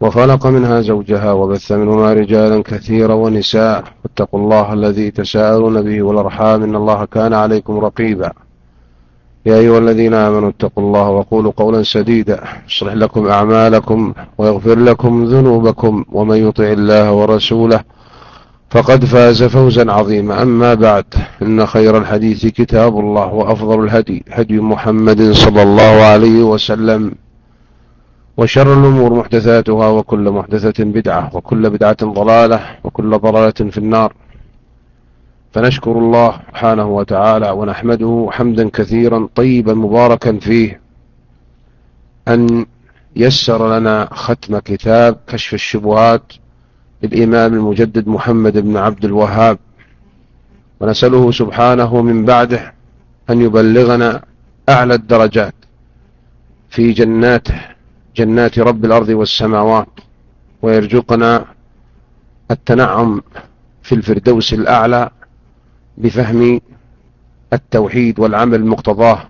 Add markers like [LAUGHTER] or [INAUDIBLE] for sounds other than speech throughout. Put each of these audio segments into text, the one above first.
وخلق منها زوجها وبث منهما رجالا كثيرا ونساء. واتقوا الله الذي تساءلون به والأرحام. إن الله كان عليكم رقيبا. يا أيها الذين آمنوا اتقوا الله وقولوا قولا سديدا. يصلح لكم أعمالكم ويغفر لكم ذنوبكم. ومن يطع الله ورسوله فقد فاز فوزا عظيما. أما بعد إن خير الحديث كتاب الله وأفضل الهدي هدي محمد صلى الله عليه وسلم. وشر الأمور محدثاتها وكل محدثة بدعة وكل بدعة ضلالة وكل ضلالة في النار. فنشكر الله سبحانه وتعالى ونحمده حمدا كثيرا طيبا مباركا فيه أن يسر لنا ختم كتاب كشف الشبهات للإمام المجدد محمد بن عبد الوهاب. ونسأله سبحانه من بعده أن يبلغنا أعلى الدرجات في جناته جنات رب الأرض والسماوات ويرزقنا التنعم في الفردوس الأعلى بفهم التوحيد والعمل مقتضاه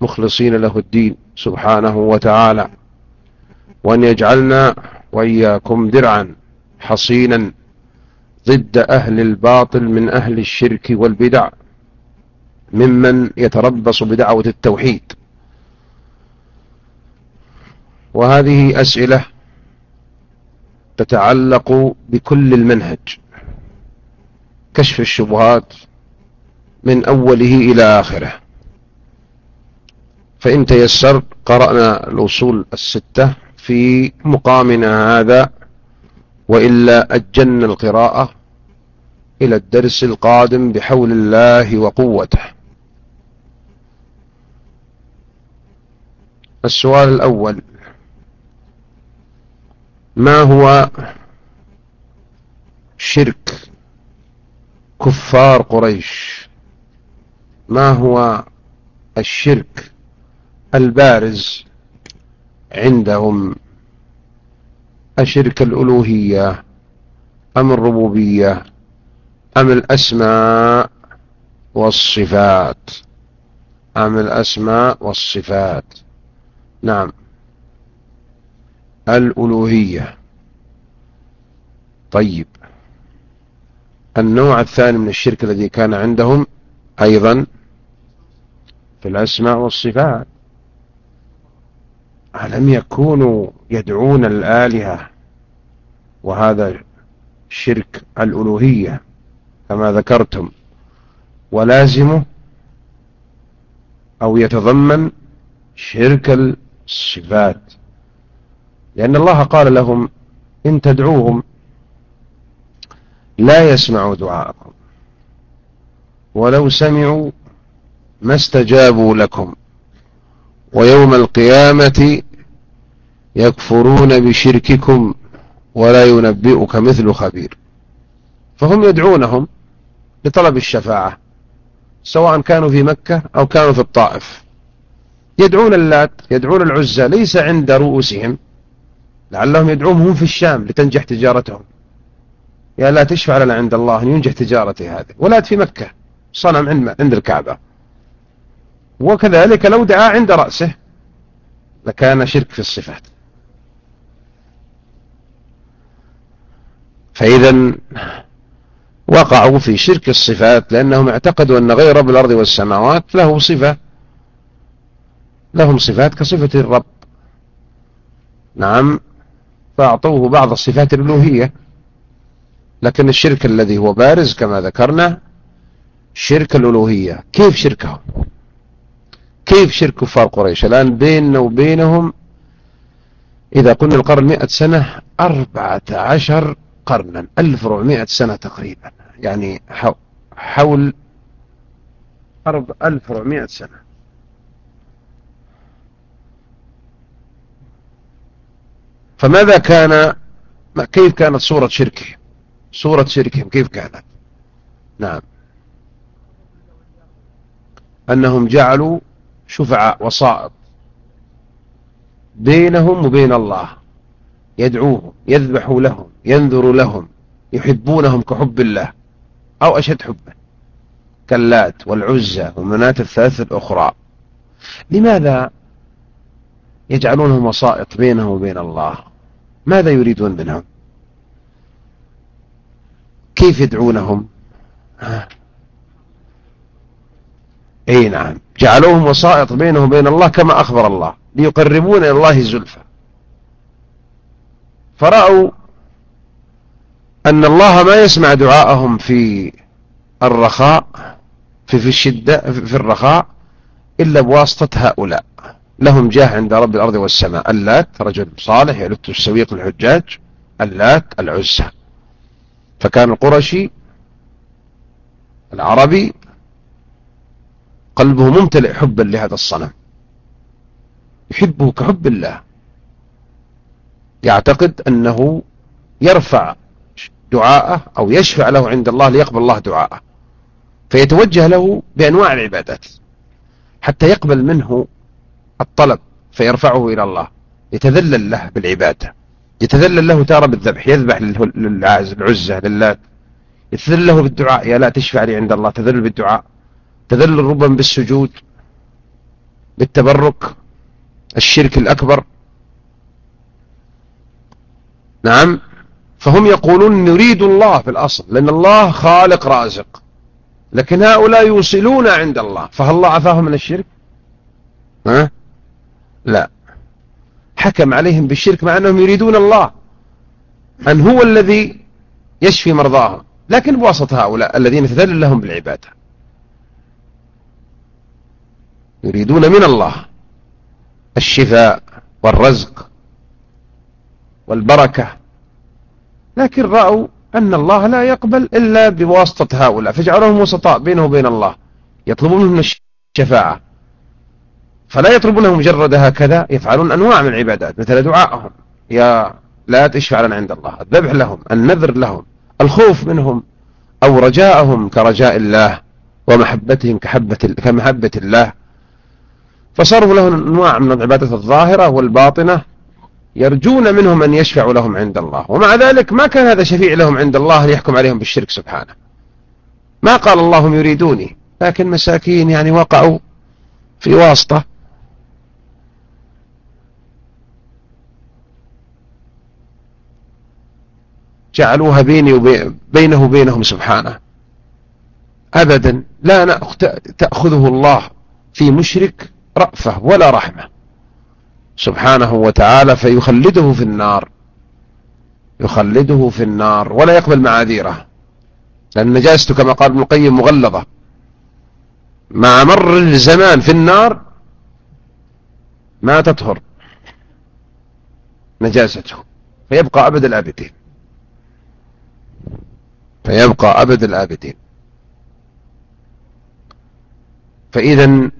مخلصين له الدين سبحانه وتعالى. وأن يجعلنا وإياكم درعا حصينا ضد أهل الباطل من أهل الشرك والبدع ممن يتربص بدعوة التوحيد. وهذه أسئلة تتعلق بكل المنهج. كشف الشبهات من أوله إلى آخره. فإن تيسر قرأنا الأصول الستة في مقامنا هذا وإلا أجلنا القراءة إلى الدرس القادم بحول الله وقوته. السؤال الأول ما هو شرك كفار قريش؟ ما هو الشرك البارز عندهم؟ أشرك الألوهية أم الربوبية أم الأسماء والصفات؟ أم الأسماء والصفات؟ نعم. الألوهية. طيب. النوع الثاني من الشرك الذي كان عندهم أيضا في الأسماء والصفات. ألم يكونوا يدعون الآلهة وهذا شرك الألوهية كما ذكرتم ولازمه أو يتضمن شرك الصفات؟ لأن الله قال لهم إن تدعوهم لا يسمعوا دعاءكم ولو سمعوا ما استجابوا لكم ويوم القيامة يكفرون بشرككم ولا ينبئك مثل خبير فهم يدعونهم لطلب الشفاعة سواء كانوا في مكة أو كانوا في الطائف يدعون اللات يدعون العزى ليس عند رؤوسهم لعلهم يدعوهم هم في الشام لتنجح تجارتهم. يا لا تشفع لنا عند الله أن ينجح تجارتي هذه. ولات في مكة. صنم عند الكعبة. وكذلك لو دعا عند رأسه لكان شرك في الصفات. فإذا وقعوا في شرك الصفات لأنهم اعتقدوا أن غير رب الأرض والسماوات له صفة. لهم صفات كصفة الرب. نعم. فأعطوه بعض الصفات الألوهية. لكن الشرك الذي هو بارز كما ذكرنا شرك الألوهية. كيف شركهم؟ كيف شرك كفار قريش؟ الآن بيننا وبينهم إذا قلنا القرن مئة سنة أربعة عشر قرنا ألف ربعمائة سنة تقريبا. يعني حول ألف ربعمائة سنة. فماذا كان كيف كانت صورة شركهم صورة شركهم كيف كانت؟ نعم. أنهم جعلوا شفعاء وسائط بينهم وبين الله. يدعوهم يذبحوا لهم ينذر لهم يحبونهم كحب الله أو أشد حبا. كاللات والعزة ومنات الثلاث الأخرى. لماذا يجعلونهم وسائط بينهم وبين الله. ماذا يريدون منهم؟ كيف يدعونهم؟ إي نعم. جعلوهم وسائط بينهم وبين الله كما أخبر الله ليقربون إلى الله زلفى فرأوا أن الله ما يسمع دعاءهم في الرخاء في, في الشدة في الرخاء إلا بواسطة هؤلاء. لهم جاه عند رب الأرض والسماء. اللات رجل صالح يلت السويق الحجاج اللات العزة. فكان القرشي العربي قلبه ممتلئ حبا لهذا الصنم. يحبه كحب الله. يعتقد أنه يرفع دعاءه أو يشفع له عند الله ليقبل الله دعاءه. فيتوجه له بأنواع العبادات. حتى يقبل منه الطلب فيرفعه إلى الله. يتذلل له بالعبادة. يتذلل له تارة بالذبح يذبح للعزة لله يتذلل له بالدعاء. يا لا تشفع لي عند الله. تذلل بالدعاء. تذلل ربما بالسجود بالتبرك الشرك الأكبر. نعم. فهم يقولون نريد الله في الأصل لأن الله خالق رازق. لكن هؤلاء يوصلون عند الله. فهل الله عفاهم من الشرك؟ ها؟ لا. حكم عليهم بالشرك مع أنهم يريدون الله. أن هو الذي يشفي مرضاهم. لكن بواسطة هؤلاء الذين تذلل لهم بالعبادة. يريدون من الله الشفاء والرزق والبركة. لكن رأوا أن الله لا يقبل إلا بواسطة هؤلاء. فجعلهم وسطاء بينه وبين الله. يطلبون منهم الشفاعة. فلا يطلبونه مجرد هكذا يفعلون أنواع من العبادات مثل دعائهم يا لا تشفع لنا عند الله الذبح لهم النذر لهم الخوف منهم أو رجاءهم كرجاء الله ومحبتهم كحبة كمحبة الله. فصرفوا لهم أنواع من العبادات الظاهرة والباطنة يرجون منهم أن يشفعوا لهم عند الله. ومع ذلك ما كان هذا شفيع لهم عند الله ليحكم عليهم بالشرك سبحانه. ما قال اللهم يريدوني لكن مساكين يعني وقعوا في واسطة. جعلوها بيني وبينه وبينهم سبحانه. أبدا لا تأخذه الله في مشرك رأفة ولا رحمة. سبحانه وتعالى فيخلده في النار. يخلده في النار ولا يقبل معاذيره. لأن نجاسته كما قال ابن القيم مغلظة. مع مر الزمان في النار ما تطهر نجاسته. فيبقى أبد الآبدين. فيبقى أبد الآبدين. فإذا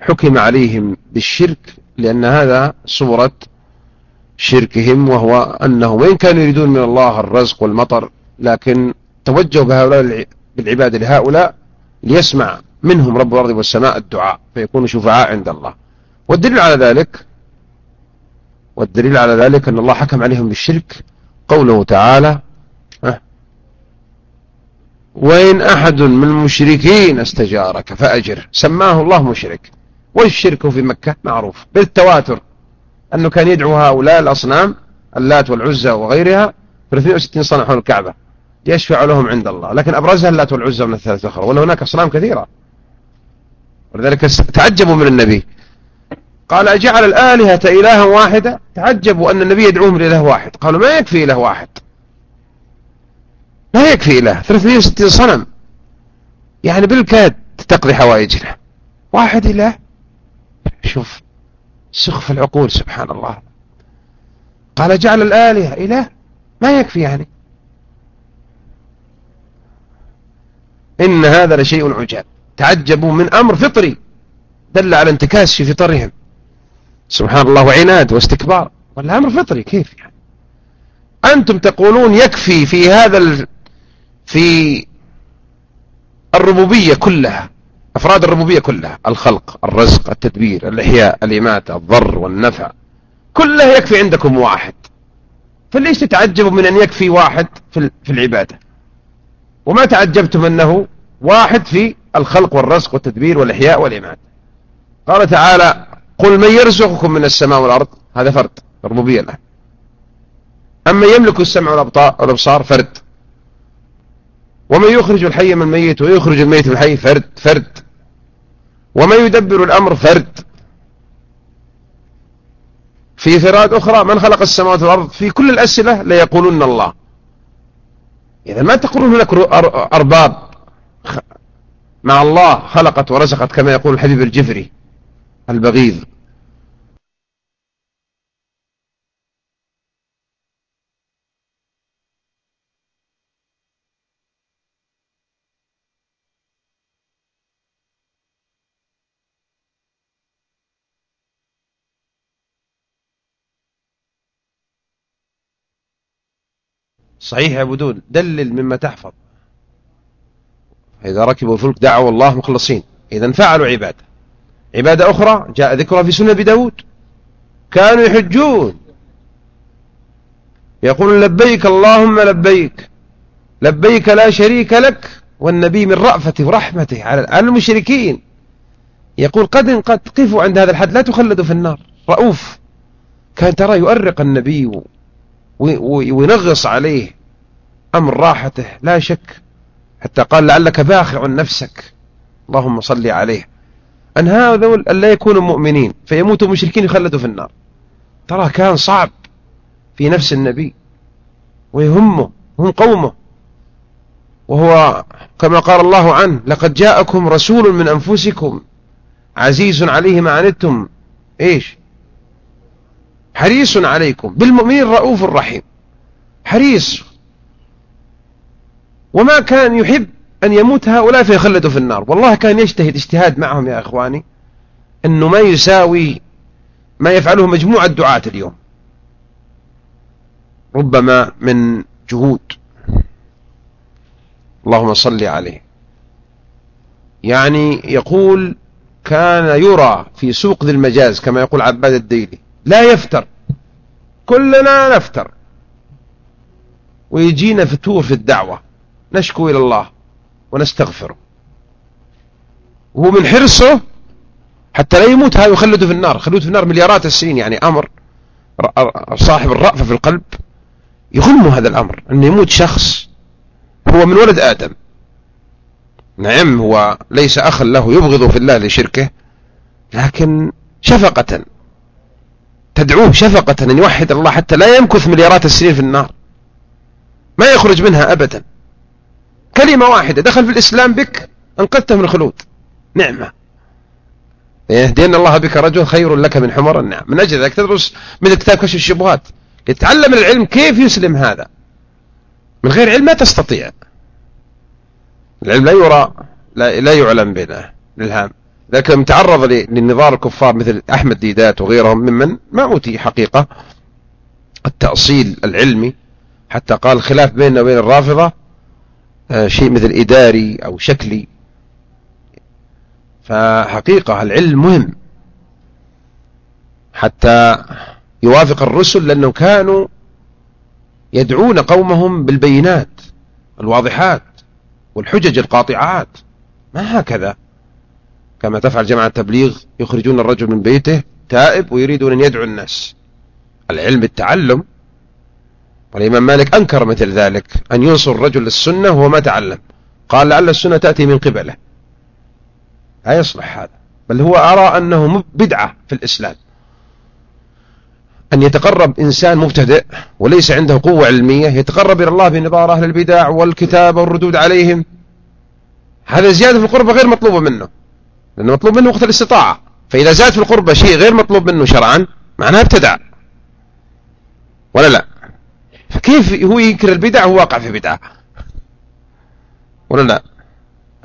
حكم عليهم بالشرك لأن هذا صورة شركهم وهو أنه وإن كانوا يريدون من الله الرزق والمطر لكن توجهوا بهؤلاء بالعبادة لهؤلاء ليسمع منهم رب الأرض والسماء الدعاء فيكونوا شفعاء عند الله. والدليل على ذلك والدليل على ذلك أن الله حكم عليهم بالشرك قوله تعالى وإن أحد من المشركين استجارك فأجر. سماه الله مشرك. والشرك في مكة معروف. بالتواتر. أنه كان يدعو هؤلاء الأصنام اللات والعزة وغيرها 360 صنع حول الكعبة. يشفع لهم عند الله. لكن أبرزها اللات والعزة من الثلاثة الأخرى. ولا هناك أصنام كثيرة. ولذلك تعجبوا من النبي. قال أجعل الآلهة إلها واحدة؟ تعجبوا أن النبي يدعوهم لإله واحد. قالوا ما يكفي إله واحد؟ لا يكفي إله. 360 صنم. يعني بالكاد تقضي حوائجنا. واحد إله. شوف سخف العقول سبحان الله قال جعل الآلهة إله. ما يكفي يعني. إن هذا لشيء عجاب. تعجبوا من أمر فطري. دل على انتكاس في فطرهم. سبحان الله وعناد واستكبار. والأمر فطري كيف يعني؟ أنتم تقولون يكفي في هذا. في الربوبية كلها أفراد الربوبية كلها الخلق الرزق التدبير الإحياء الإماتة الضر والنفع كلها يكفي عندكم واحد. فليش تتعجبوا من أن يكفي واحد في العبادة؟ وما تعجبتم أنه واحد في الخلق والرزق والتدبير والإحياء والإماتة؟ قال تعالى قل من يرزقكم من السماء والأرض هذا فرد الربوبية له. أما يملك السمع والأبصار فرد. ومن يخرج الحي من الميت ويخرج الميت من الحي فرد فرد. ومن يدبر الأمر فرد. في فراد أخرى من خلق السماوات والأرض؟ في كل الأسئلة ليقولون الله. إذا ما تقولون هناك أرباب مع الله خلقت ورزقت كما يقول الحبيب الجفري البغيض. صحيح يعبدون دلل مما تحفظ. إذا ركبوا الفلك دعوا الله مخلصين. إذا فعلوا عبادة. عبادة أخرى جاء ذكرها في سنة بداود كانوا يحجون. يقول لبيك اللهم لبيك. لبيك لا شريك لك. والنبي من رأفته ورحمته على المشركين. يقول قد قد قفوا عند هذا الحد لا تخلدوا في النار. رؤوف. كان ترى يؤرق النبي وينغص عليه. أمر راحته لا شك. حتى قال لعلك باخع نفسك. اللهم صل عليه. أن هذول لا يكونوا مؤمنين فيموتوا مشركين يخلدوا في النار. ترى كان صعب في نفس النبي. ويهمه هم قومه. وهو كما قال الله عنه لقد جاءكم رسول من أنفسكم عزيز عليه ما عنتم. إيش؟ حريص عليكم. بالمؤمنين رؤوف رحيم. حريص. وما كان يحب أن يموت هؤلاء فيخلدوا في النار. والله كان يجتهد اجتهاد معهم يا إخواني أنه ما يساوي ما يفعله مجموعة دعاة اليوم. ربما من جهود. اللهم صل عليه. يعني يقول كان يرى في سوق ذي المجاز كما يقول عباد الديلي لا يفتر. كلنا نفتر. ويجينا فتور في الدعوة. نشكو إلى الله ونستغفره. وهو من حرصه حتى لا يموت هذا ويخلده في النار خلوده في النار مليارات السنين يعني أمر صاحب الرأفة في القلب يغم هذا الأمر أن يموت شخص هو من ولد آدم. نعم هو ليس أخا له يبغض في الله لشركه لكن شفقة تدعوه شفقة أن يوحد الله حتى لا يمكث مليارات السنين في النار. ما يخرج منها أبدا. كلمة واحدة دخل في الإسلام بك أنقذته من الخلود. نعمة. يهدين الله بك رجل خير لك من حمر النعم. من أجل ذلك تدرس من كتاب كشف الشبهات. يتعلم العلم كيف يسلم هذا؟ من غير علم ما تستطيع. العلم لا يرى لا, لا يعلم بينه للهام لكن تعرض للنظار الكفار مثل أحمد ديدات وغيرهم ممن ما أوتي حقيقة. التأصيل العلمي حتى قال الخلاف بيننا وبين الرافضة شيء مثل إداري أو شكلي. فحقيقة العلم مهم حتى يوافق الرسل لأنه كانوا يدعون قومهم بالبينات الواضحات والحجج القاطعات. ما هكذا؟ كما تفعل جماعة التبليغ يخرجون الرجل من بيته تائب ويريدون أن يدعو الناس. العلم التعلم والإمام مالك أنكر مثل ذلك أن ينصر الرجل للسنة وهو ما تعلم. قال لعل السنة تأتي من قبله. لا يصلح هذا بل هو أرى أنه بدعة في الإسلام. أن يتقرب إنسان مبتدئ وليس عنده قوة علمية يتقرب إلى الله بنظار أهل البدع والكتاب والردود عليهم هذا زيادة في القربة غير مطلوبة منه. لأنه مطلوب منه وقت الاستطاعة. فإذا زاد في القربة شيء غير مطلوب منه شرعا معناه ابتدع. ولا لا؟ فكيف هو ينكر البدع وهو واقع في بدعة ولا لا؟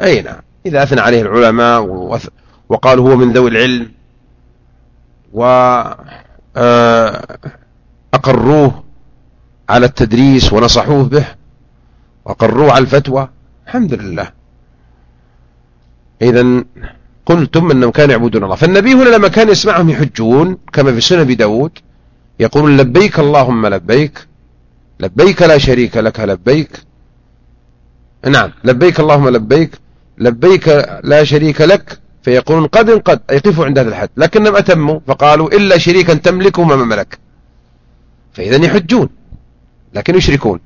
أي نعم. إذا أثنى عليه العلماء وقالوا هو من ذوي العلم وأقروه على التدريس ونصحوه به وقروه على الفتوى الحمد لله. إذا قلتم أنهم كانوا يعبدون الله. فالنبي هنا لما كان يسمعهم يحجون كما في سنة داود يقول لبيك اللهم لبيك لبيك لا شريك لك لبيك. نعم لبيك اللهم لبيك. لبيك لا شريك لك فيقولون قد قد يقفوا عند هذا الحد. لكنهم أتموا فقالوا إلا شريكا تملكه ما ملك فإذا يحجون لكن يشركون.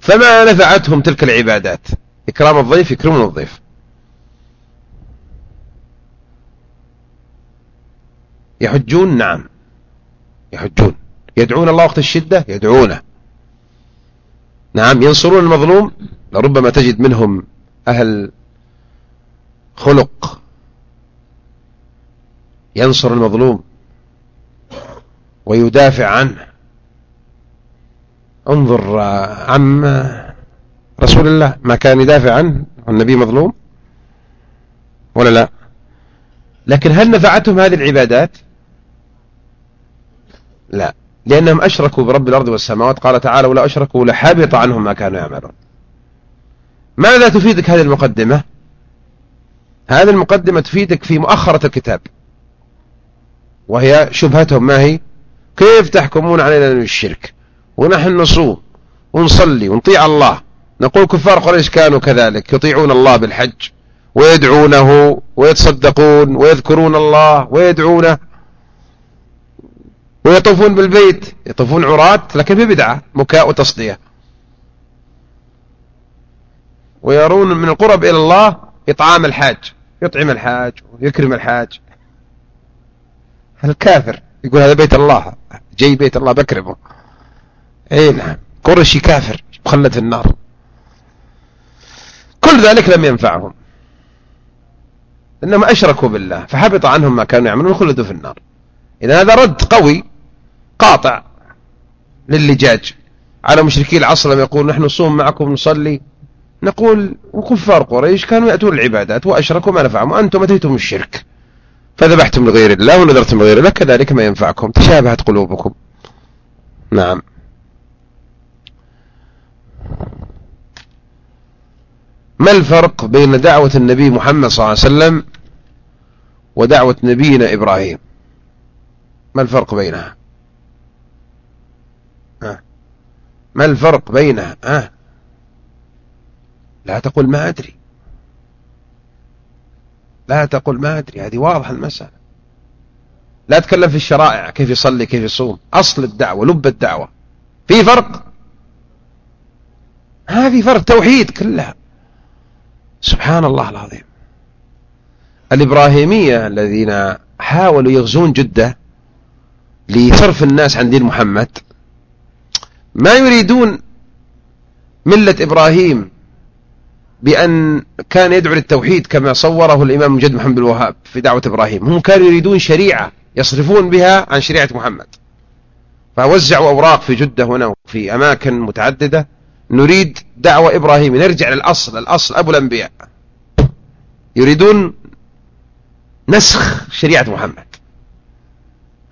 فما نفعتهم تلك العبادات؟ إكرام الضيف يكرمون الضيف. يحجون؟ نعم يحجون. يدعون الله وقت الشدة؟ يدعونه. نعم ينصرون المظلوم؟ لربما تجد منهم أهل خلق ينصر المظلوم ويدافع عنه. انظر عم رسول الله ما كان يدافع عنه؟ النبي مظلوم؟ ولا لا؟ لكن هل نفعتهم هذه العبادات؟ لا. لأنهم أشركوا برب الأرض والسماوات. قال تعالى ولا أشركوا لحبط عنهم ما كانوا يعملون. ماذا تفيدك هذه المقدمة؟ هذه المقدمة تفيدك في مؤخرة الكتاب وهي شبهتهم. ما هي؟ كيف تحكمون علينا بالشرك ونحن نصوم ونصلي ونطيع الله. نقول كفار قريش كانوا كذلك يطيعون الله بالحج ويدعونه ويتصدقون ويذكرون الله ويدعونه. ويطوفون بالبيت يطوفون عراة لكن ببدعة مكاء وتصدية. ويرون من القرب إلى الله إطعام الحاج يطعم الحاج ويكرم الحاج. الكافر يقول هذا بيت الله جاي بيت الله بكرمه. إي نعم قرشي كافر مخلد في النار. كل ذلك لم ينفعهم إنما أشركوا بالله فحبط عنهم ما كانوا يعملون وخلدوا في النار. إذا هذا رد قوي قاطع للجاج. على مشركي العصر لما يقول نحن نصوم معكم نصلي. نقول وكفار قريش كانوا يأتون العبادات وأشركوا ما نفعهم وأنتم أتيتم الشرك. فذبحتم لغير الله ونذرتم لغير الله كذلك ما ينفعكم. تشابهت قلوبكم. نعم. ما الفرق بين دعوة النبي محمد صلى الله عليه وسلم ودعوة نبينا إبراهيم؟ ما الفرق بينها؟ أه. ما الفرق بينها؟ أه. لا تقول ما أدري. لا تقول ما أدري. هذه واضحة المسألة. لا تكلم في الشرائع كيف يصلي كيف يصوم. أصل الدعوة لب الدعوة. في فرق؟ في فرق توحيد كلها. سبحان الله العظيم. الإبراهيمية الذين حاولوا يغزون جدة لصرف الناس عن دين محمد. ما يريدون ملة إبراهيم بأن كان يدعو للتوحيد كما صوره الإمام مجد محمد الوهاب في دعوة إبراهيم. هم كانوا يريدون شريعة يصرفون بها عن شريعة محمد. فوزعوا أوراق في جدة هنا وفي أماكن متعددة. نريد دعوة إبراهيم. نرجع للأصل. الأصل أبو الأنبياء. يريدون نسخ شريعة محمد.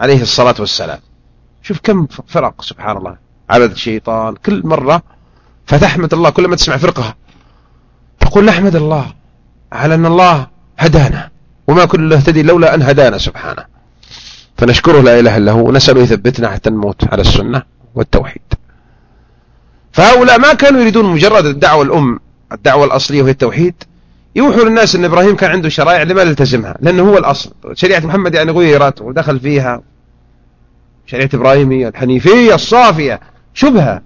عليه الصلاة والسلام. شوف كم فرق سبحان الله. عبد الشيطان كل مرة فتحمد الله كل ما تسمع فرقة تقول نحمد الله على أن الله هدانا. وما كنا نهتدي لولا أن هدانا سبحانه. فنشكره لا إله إلا هو ونسأله يثبتنا حتى نموت على السنة والتوحيد. فهؤلاء ما كانوا يريدون مجرد الدعوة الأم الدعوة الأصلية وهي التوحيد. يوحوا للناس أن إبراهيم كان عنده شرائع لما نلتزمها لأنه هو الأصل. شريعة محمد يعني غيرت ودخل فيها. شريعة إبراهيمية الحنيفية الصافية شبهة.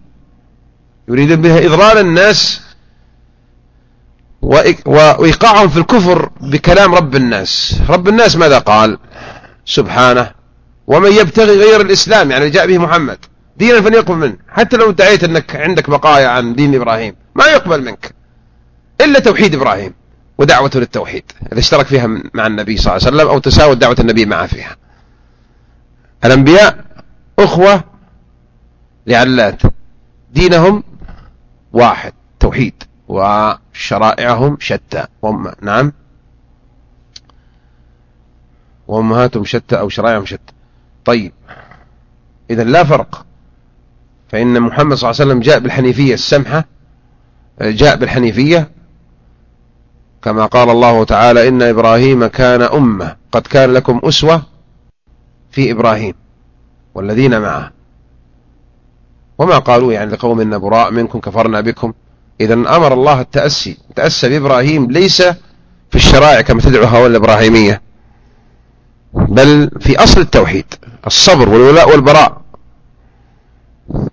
يريدون بها إضلال الناس وإيقاعهم في الكفر بكلام رب الناس. رب الناس ماذا قال؟ سبحانه. ومن يبتغي غير الإسلام يعني جاء به محمد. دينا فليقبل منه. حتى لو ادعيت أنك عندك بقايا عن دين إبراهيم ما يقبل منك إلا توحيد إبراهيم. ودعوته للتوحيد إذا اشترك فيها مع النبي صلى الله عليه وسلم أو تساوت دعوة النبي معه فيها. الأنبياء أخوة لعلات. دينهم واحد توحيد وشرائعهم شتى. وم... نعم. وأمهاتهم شتى أو شرائعهم شتى. طيب. إذا لا فرق. فإن محمد صلى الله عليه وسلم جاء بالحنيفية السمحة جاء بالحنيفية كما قال الله تعالى إن إبراهيم كان أمة. قد كان لكم أسوة في إبراهيم والذين معه. وما قالوا يعني لقوم إن براء منكم كفرنا بكم. إذا أمر الله التأسي. تأسى بإبراهيم ليس في الشرائع كما تدعو هؤلاء الإبراهيمية بل في أصل التوحيد الصبر والولاء والبراء.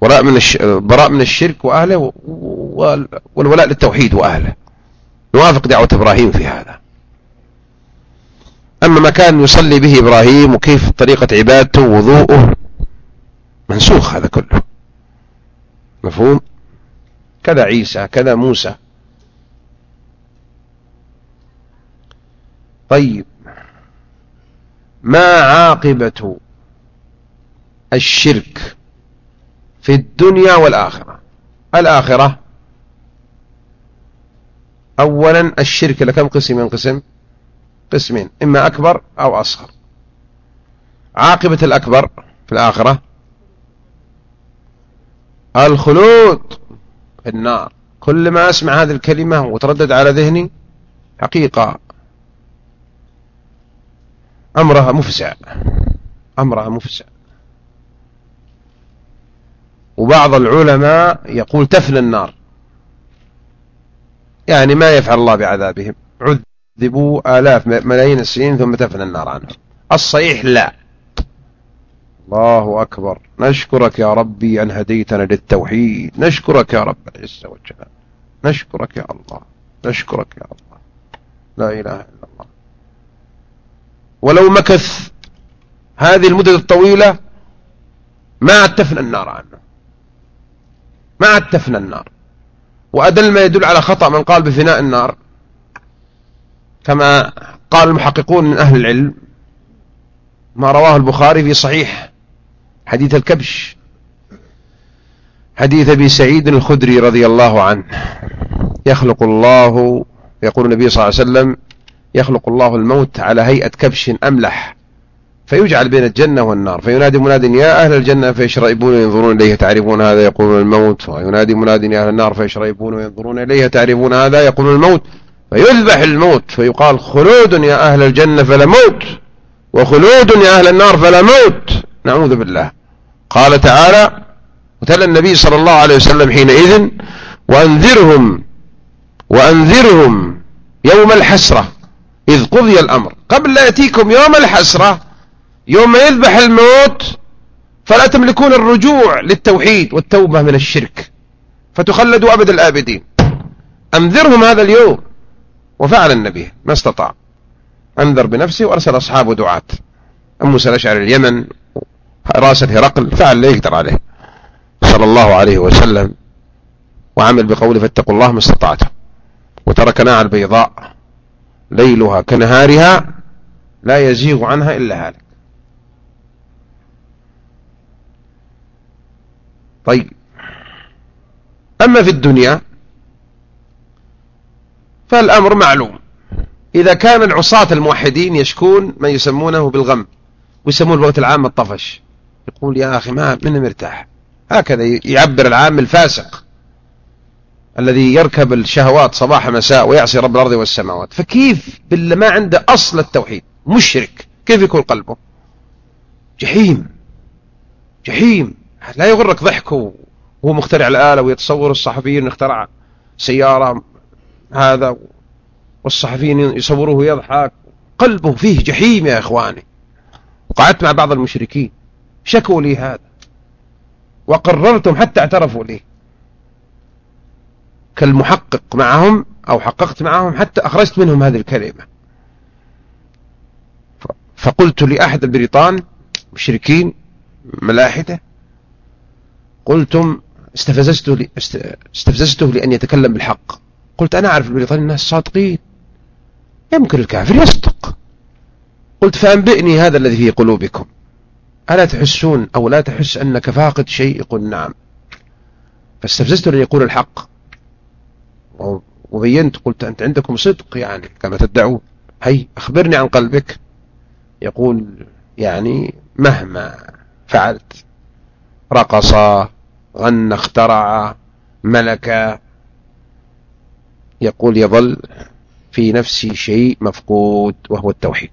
ولاء من البراء من الشرك وأهله والولاء للتوحيد وأهله. نوافق دعوة إبراهيم في هذا. أما ما كان يصلي به إبراهيم وكيف طريقة عبادته ووضوءه منسوخ هذا كله. مفهوم؟ كذا عيسى كذا موسى. طيب. ما عاقبة الشرك في الدنيا والآخرة؟ الآخرة أولا الشرك لكم قسم ينقسم قسمين إما أكبر أو أصغر. عاقبة الأكبر في الآخرة الخلود في النار. كل ما أسمع هذه الكلمة وتردد على ذهني حقيقة. أمرها مفزع. أمرها مفزع. وبعض العلماء يقول تفنى النار. يعني ما يفعل الله بعذابهم. عذبوا آلاف ملايين السنين ثم تفنى النار عنهم. الصحيح لا. الله أكبر. نشكرك يا ربي أن هديتنا للتوحيد. نشكرك يا رب العزة والجلال. نشكرك يا الله. نشكرك يا الله. لا إله إلا الله. ولو مكث هذه المدة الطويلة ما عاد تفنى النار عنه. ما عاد تفنى النار. وأدل ما يدل على خطأ من قال بفناء النار. كما قال المحققون من أهل العلم ما رواه البخاري في صحيح حديث الكبش حديث أبي سعيد الخدري رضي الله عنه. يخلق الله يقول النبي صلى الله عليه وسلم يخلق الله الموت على هيئة كبش أملح. فيجعل بين الجنة والنار. فينادي مناد يا أهل الجنة فيشرئبون وينظرون إليه. تعرفون هذا يقولون الموت. وينادي مناد يا أهل النار فيشرئبون وينظرون إليه. تعرفون هذا يقولون الموت. فيذبح الموت. فيقال خلود يا أهل الجنة فلا موت وخلود يا أهل النار فلا موت نعوذ بالله. قال تعالى وتلا النبي صلى الله عليه وسلم حينئذ وأنذرهم وأنذرهم يوم الحسرة. إذ قضي الأمر. قبل لا يأتيكم يوم الحسرة يوم يذبح الموت فلا تملكون الرجوع للتوحيد والتوبة من الشرك فتخلدوا أبد الآبدين. أنذرهم هذا اليوم وفعل النبي ما استطاع. أنذر بنفسه وأرسل أصحابه دعاة. أم موسى الأشعر اليمن راسة هرقل فعل اللي يقدر عليه. صلى الله عليه وسلم وعمل بقوله فاتقوا الله ما استطعته وتركنا على البيضاء ليلها كنهارها لا يزيغ عنها إلا هالك. طيب. أما في الدنيا فالأمر معلوم. إذا كان العصاة الموحدين يشكون ما يسمونه بالغم ويسمون اللغة العامة الطفش. يقول يا أخي ما من مرتاح. هكذا يعبر العام الفاسق الذي يركب الشهوات صباح مساء ويعصي رب الأرض والسماوات. فكيف بالله ما عنده أصل التوحيد؟ مشرك. كيف يكون قلبه؟ جحيم. جحيم. لا يغرك ضحكه وهو مخترع الآلة ويتصور الصحفيين اخترع سيارة هذا والصحفيين يصوروه يضحك قلبه فيه جحيم يا إخواني. وقعدت مع بعض المشركين. شكوا لي هذا. وقررتم حتى اعترفوا لي. كالمحقق معهم أو حققت معهم حتى أخرجت منهم هذه الكلمة. فقلت لأحد البريطان مشركين ملاحدة قلتم استفززته, استفززته لأن يتكلم بالحق. قلت أنا أعرف البريطاني الناس صادقين. يمكن الكافر يصدق. قلت فأنبئني هذا الذي في قلوبكم. ألا تحسون أو لا تحس أنك فاقد شيء؟ يقول نعم. فاستفززته لأن يقول الحق. وبينت قلت أنت عندكم صدق يعني كما تدعون هي أخبرني عن قلبك. يقول يعني مهما فعلت رقص غن اخترع ملك. يقول يظل في نفسي شيء مفقود وهو التوحيد.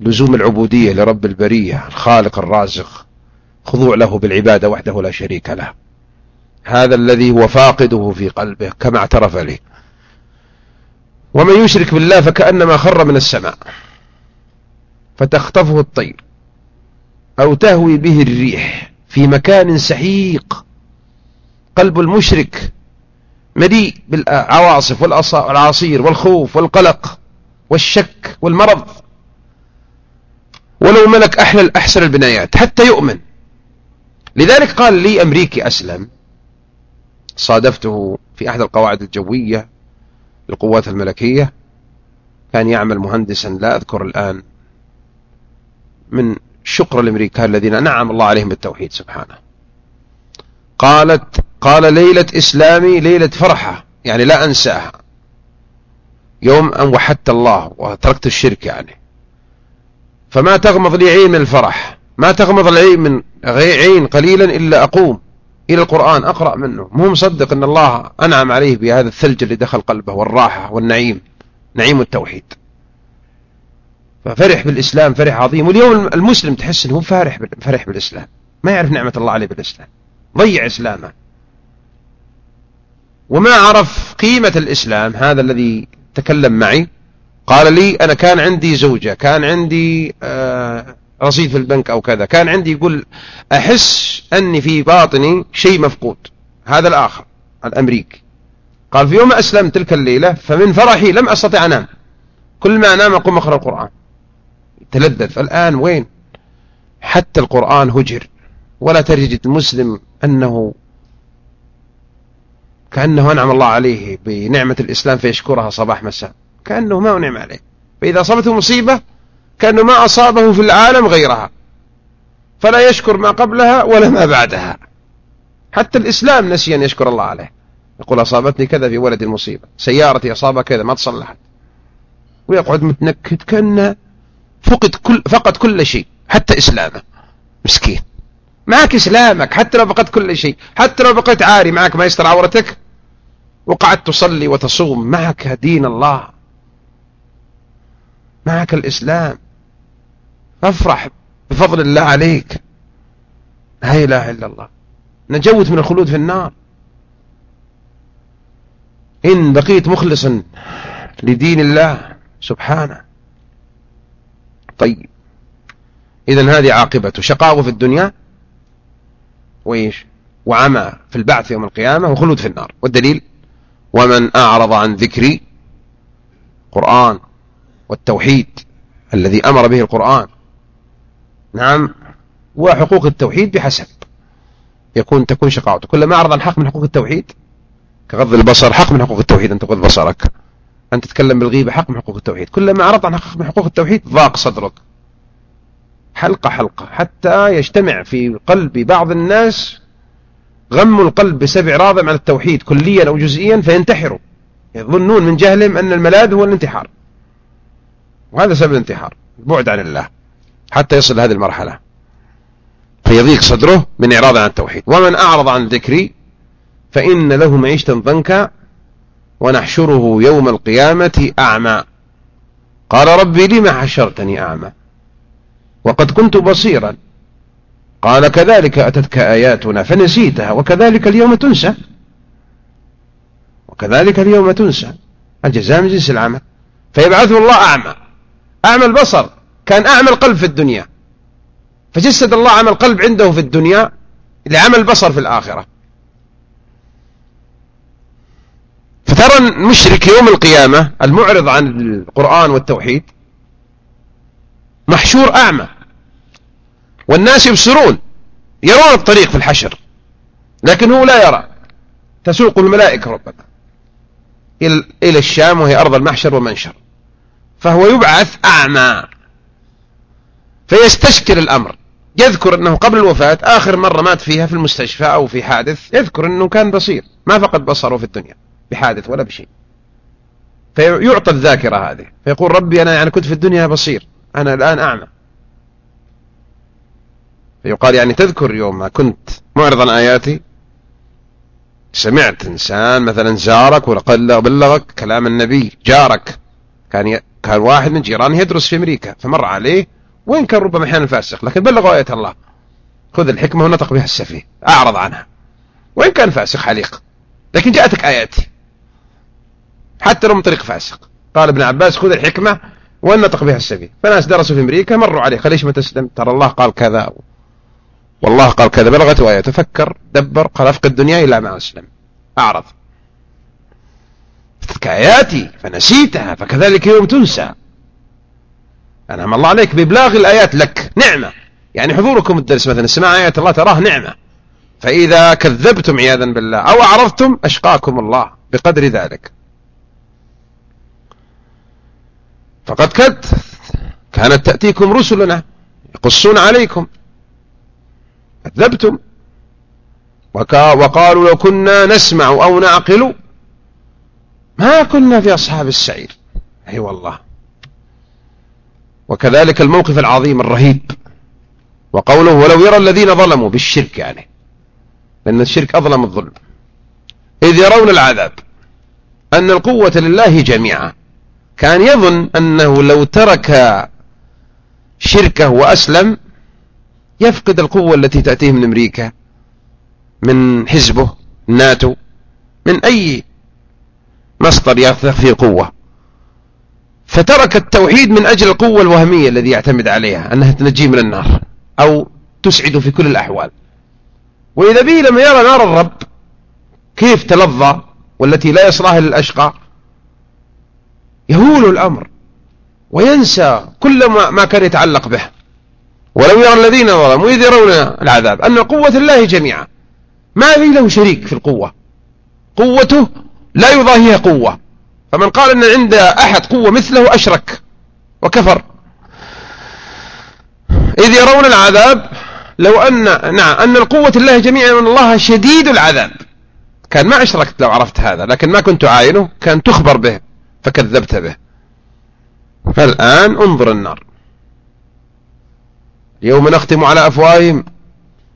لزوم العبودية لرب البرية الخالق الرازق خضوع له بالعبادة وحده لا شريك له. هذا الذي هو فاقده في قلبه كما اعترف لي ومن يشرك بالله فكأنما خر من السماء فتخطفه الطير أو تهوي به الريح. في مكان سحيق قلب المشرك مليء بالعواصف والعصير والخوف والقلق والشك والمرض. ولو ملك أحلى أحسن البنايات حتى يؤمن. لذلك قال لي أمريكي أسلم. صادفته في أحد القواعد الجوية للقوات الملكية. كان يعمل مهندسا لا أذكر الآن من شكر الأمريكان الذين نعم الله عليهم بالتوحيد سبحانه. قالت قال ليلة إسلامي ليلة فرحة يعني لا أنساها. يوم أن وحدت الله وتركت الشرك يعني. فما تغمض لي عين من الفرح ما تغمض العين من عين قليلا إلا أقوم إلى القرآن أقرأ منه. مو مصدق أن الله أنعم عليه بهذا الثلج اللي دخل قلبه والراحة والنعيم نعيم التوحيد. ففرح بالإسلام فرح عظيم. واليوم المسلم تحس أنه فرح فرح بالإسلام. ما يعرف نعمة الله عليه بالإسلام. ضيع إسلامه. وما عرف قيمة الإسلام هذا الذي تكلم معي. قال لي أنا كان عندي زوجة كان عندي آه رصيد في البنك أو كذا. كان عندي يقول أحس أني في باطني شيء مفقود. هذا الآخر الأمريكي. قال في يوم أسلمت تلك الليلة فمن فرحي لم أستطع أنام. كل ما أنام أقوم أقرأ القرآن. تلذذ فالآن وين؟ حتى القرآن هجر. ولا تجد المسلم أنه كأنه أنعم الله عليه بنعمة الإسلام فيشكرها صباح مساء. كأنه ما أنعم عليه. فإذا أصابته مصيبة كأنه ما أصابه في العالم غيرها. فلا يشكر ما قبلها ولا ما بعدها. حتى الإسلام نسي أن يشكر الله عليه. يقول أصابتني كذا في ولد المصيبة. سيارتي أصابها كذا ما تصلحت. ويقعد متنكد كأنه فقد كل, فقد كل شيء حتى إسلامه مسكين. معك إسلامك حتى لو فقدت كل شيء حتى لو بقيت عاري معك ما يستر عورتك وقعدت تصلي وتصوم معك دين الله. معك الإسلام. أفرح بفضل الله عليك. لا إله إلا الله. نجوت من الخلود في النار. إن بقيت مخلصا لدين الله سبحانه. طيب. إذا هذه عاقبته. شقاوة في الدنيا وإيش؟ وعمى في البعث يوم القيامة وخلود في النار. والدليل؟ ومن أعرض عن ذكري قرآن والتوحيد الذي أمر به القرآن. نعم. وحقوق التوحيد بحسب. يكون تكون شقاوته كلما أعرض عن حق من حقوق التوحيد. كغض البصر. حق من حقوق التوحيد أن تغض بصرك. أن تتكلم بالغيبة حق من حقوق التوحيد. كلما أعرض عن حق من حقوق التوحيد ضاق صدرك. حلقة حلقة. حتى يجتمع في قلب بعض الناس غم القلب بسبع راضع عن التوحيد كليا أو جزئيا فينتحروا. يظنون من جهلهم أن الملاذ هو الانتحار. وهذا سبب الانتحار البعد عن الله حتى يصل هذه المرحلة. فيضيق صدره من إعراض عن التوحيد. ومن أعرض عن ذكري فإن له معيشة ضنكا ونحشره يوم القيامة أعمى. قال ربي لما حشرتني أعمى؟ وقد كنت بصيرا. قال كذلك أتتك آياتنا فنسيتها وكذلك اليوم تنسى. وكذلك اليوم تنسى. الجزاء من جنس العمل. فيبعثه الله أعمى. أعمى البصر. كان أعمى القلب في الدنيا. فجسد الله عمل القلب عنده في الدنيا لعمل البصر في الآخرة. فترى المشرك يوم القيامة المعرض عن القرآن والتوحيد محشور أعمى والناس يبصرون يرون الطريق في الحشر لكن هو لا يرى. تسوق الملائكة ربما إلى الشام وهي أرض المحشر ومنشر فهو يبعث أعمى فيستشكل الأمر. يذكر أنه قبل الوفاة آخر مرة مات فيها في المستشفى أو في حادث يذكر أنه كان بصير ما فقد بصره في الدنيا. بحادث ولا بشيء. فيعطى الذاكرة هذه. فيقول ربي أنا يعني كنت في الدنيا بصير. أنا الآن أعمى. فيقال يعني تذكر يوم ما كنت معرض عن آياتي سمعت إنسان مثلا زارك وبلغك كلام النبي جارك. كان ي... كان واحد من جيرانه يدرس في أمريكا فمر عليه وإن كان ربما أحيانا فاسق؟ لكن بلغ آية الله. خذ الحكمة ونطق بها السفيه. أعرض عنها. وإن كان فاسق حليق؟ لكن جاءتك آياتي. حتى لو من طريق فاسق. قال ابن عباس خذ الحكمة وأن نطق بها السفيه فناس درسوا في أمريكا مروا عليه. قال ليش ما تسلم؟ ترى الله قال كذا. والله قال كذا. بلغت آية تفكر دبر قال أفقد الدنيا إلا ما أسلم. أعرض. تلك آياتي فنسيتها فكذلك يوم تنسى. أنعم الله عليك بإبلاغ الآيات لك. نعمة. يعني حضوركم الدرس مثلا سماع آيات الله تراه نعمة. فإذا كذبتم عياذا بالله أو أعرضتم أشقاكم الله بقدر ذلك. فقد كد. كانت تأتيكم رسلنا يقصون عليكم. كذبتم وقالوا لو كنا نسمع أو نعقل. ما كنا في أصحاب السعير. أي والله. وكذلك الموقف العظيم الرهيب. وقوله ولو يرى الذين ظلموا بالشرك يعني. لأن الشرك أظلم الظلم. إذ يرون العذاب. أن القوة لله جميعا. كان يظن أنه لو ترك شركه وأسلم يفقد القوة التي تأتيه من أمريكا من حزبه ناتو من أي مصدر يأخذ فيه قوة. فترك التوحيد من أجل القوة الوهمية الذي يعتمد عليها أنها تنجيه من النار أو تسعد في كل الأحوال. وإذا به لما يرى نار الرب كيف تلظى والتي لا يصلها للأشقى؟ يهول الأمر وينسى كل ما كان يتعلق به. ولو يرى الذين ظلموا إذ يرون العذاب. أن قوة الله جميعا. ما في له شريك في القوة. قوته لا يضاهيها قوة. فمن قال أن عند أحد قوة مثله أشرك وكفر. إذ يرون العذاب. لو أن نعم أن القوة الله جميعا من الله شديد العذاب. كان ما أشركت لو عرفت هذا لكن ما كنت عاينه كان تخبر به. فكذبت به. فالآن انظر النار. يوم نختم على أفواههم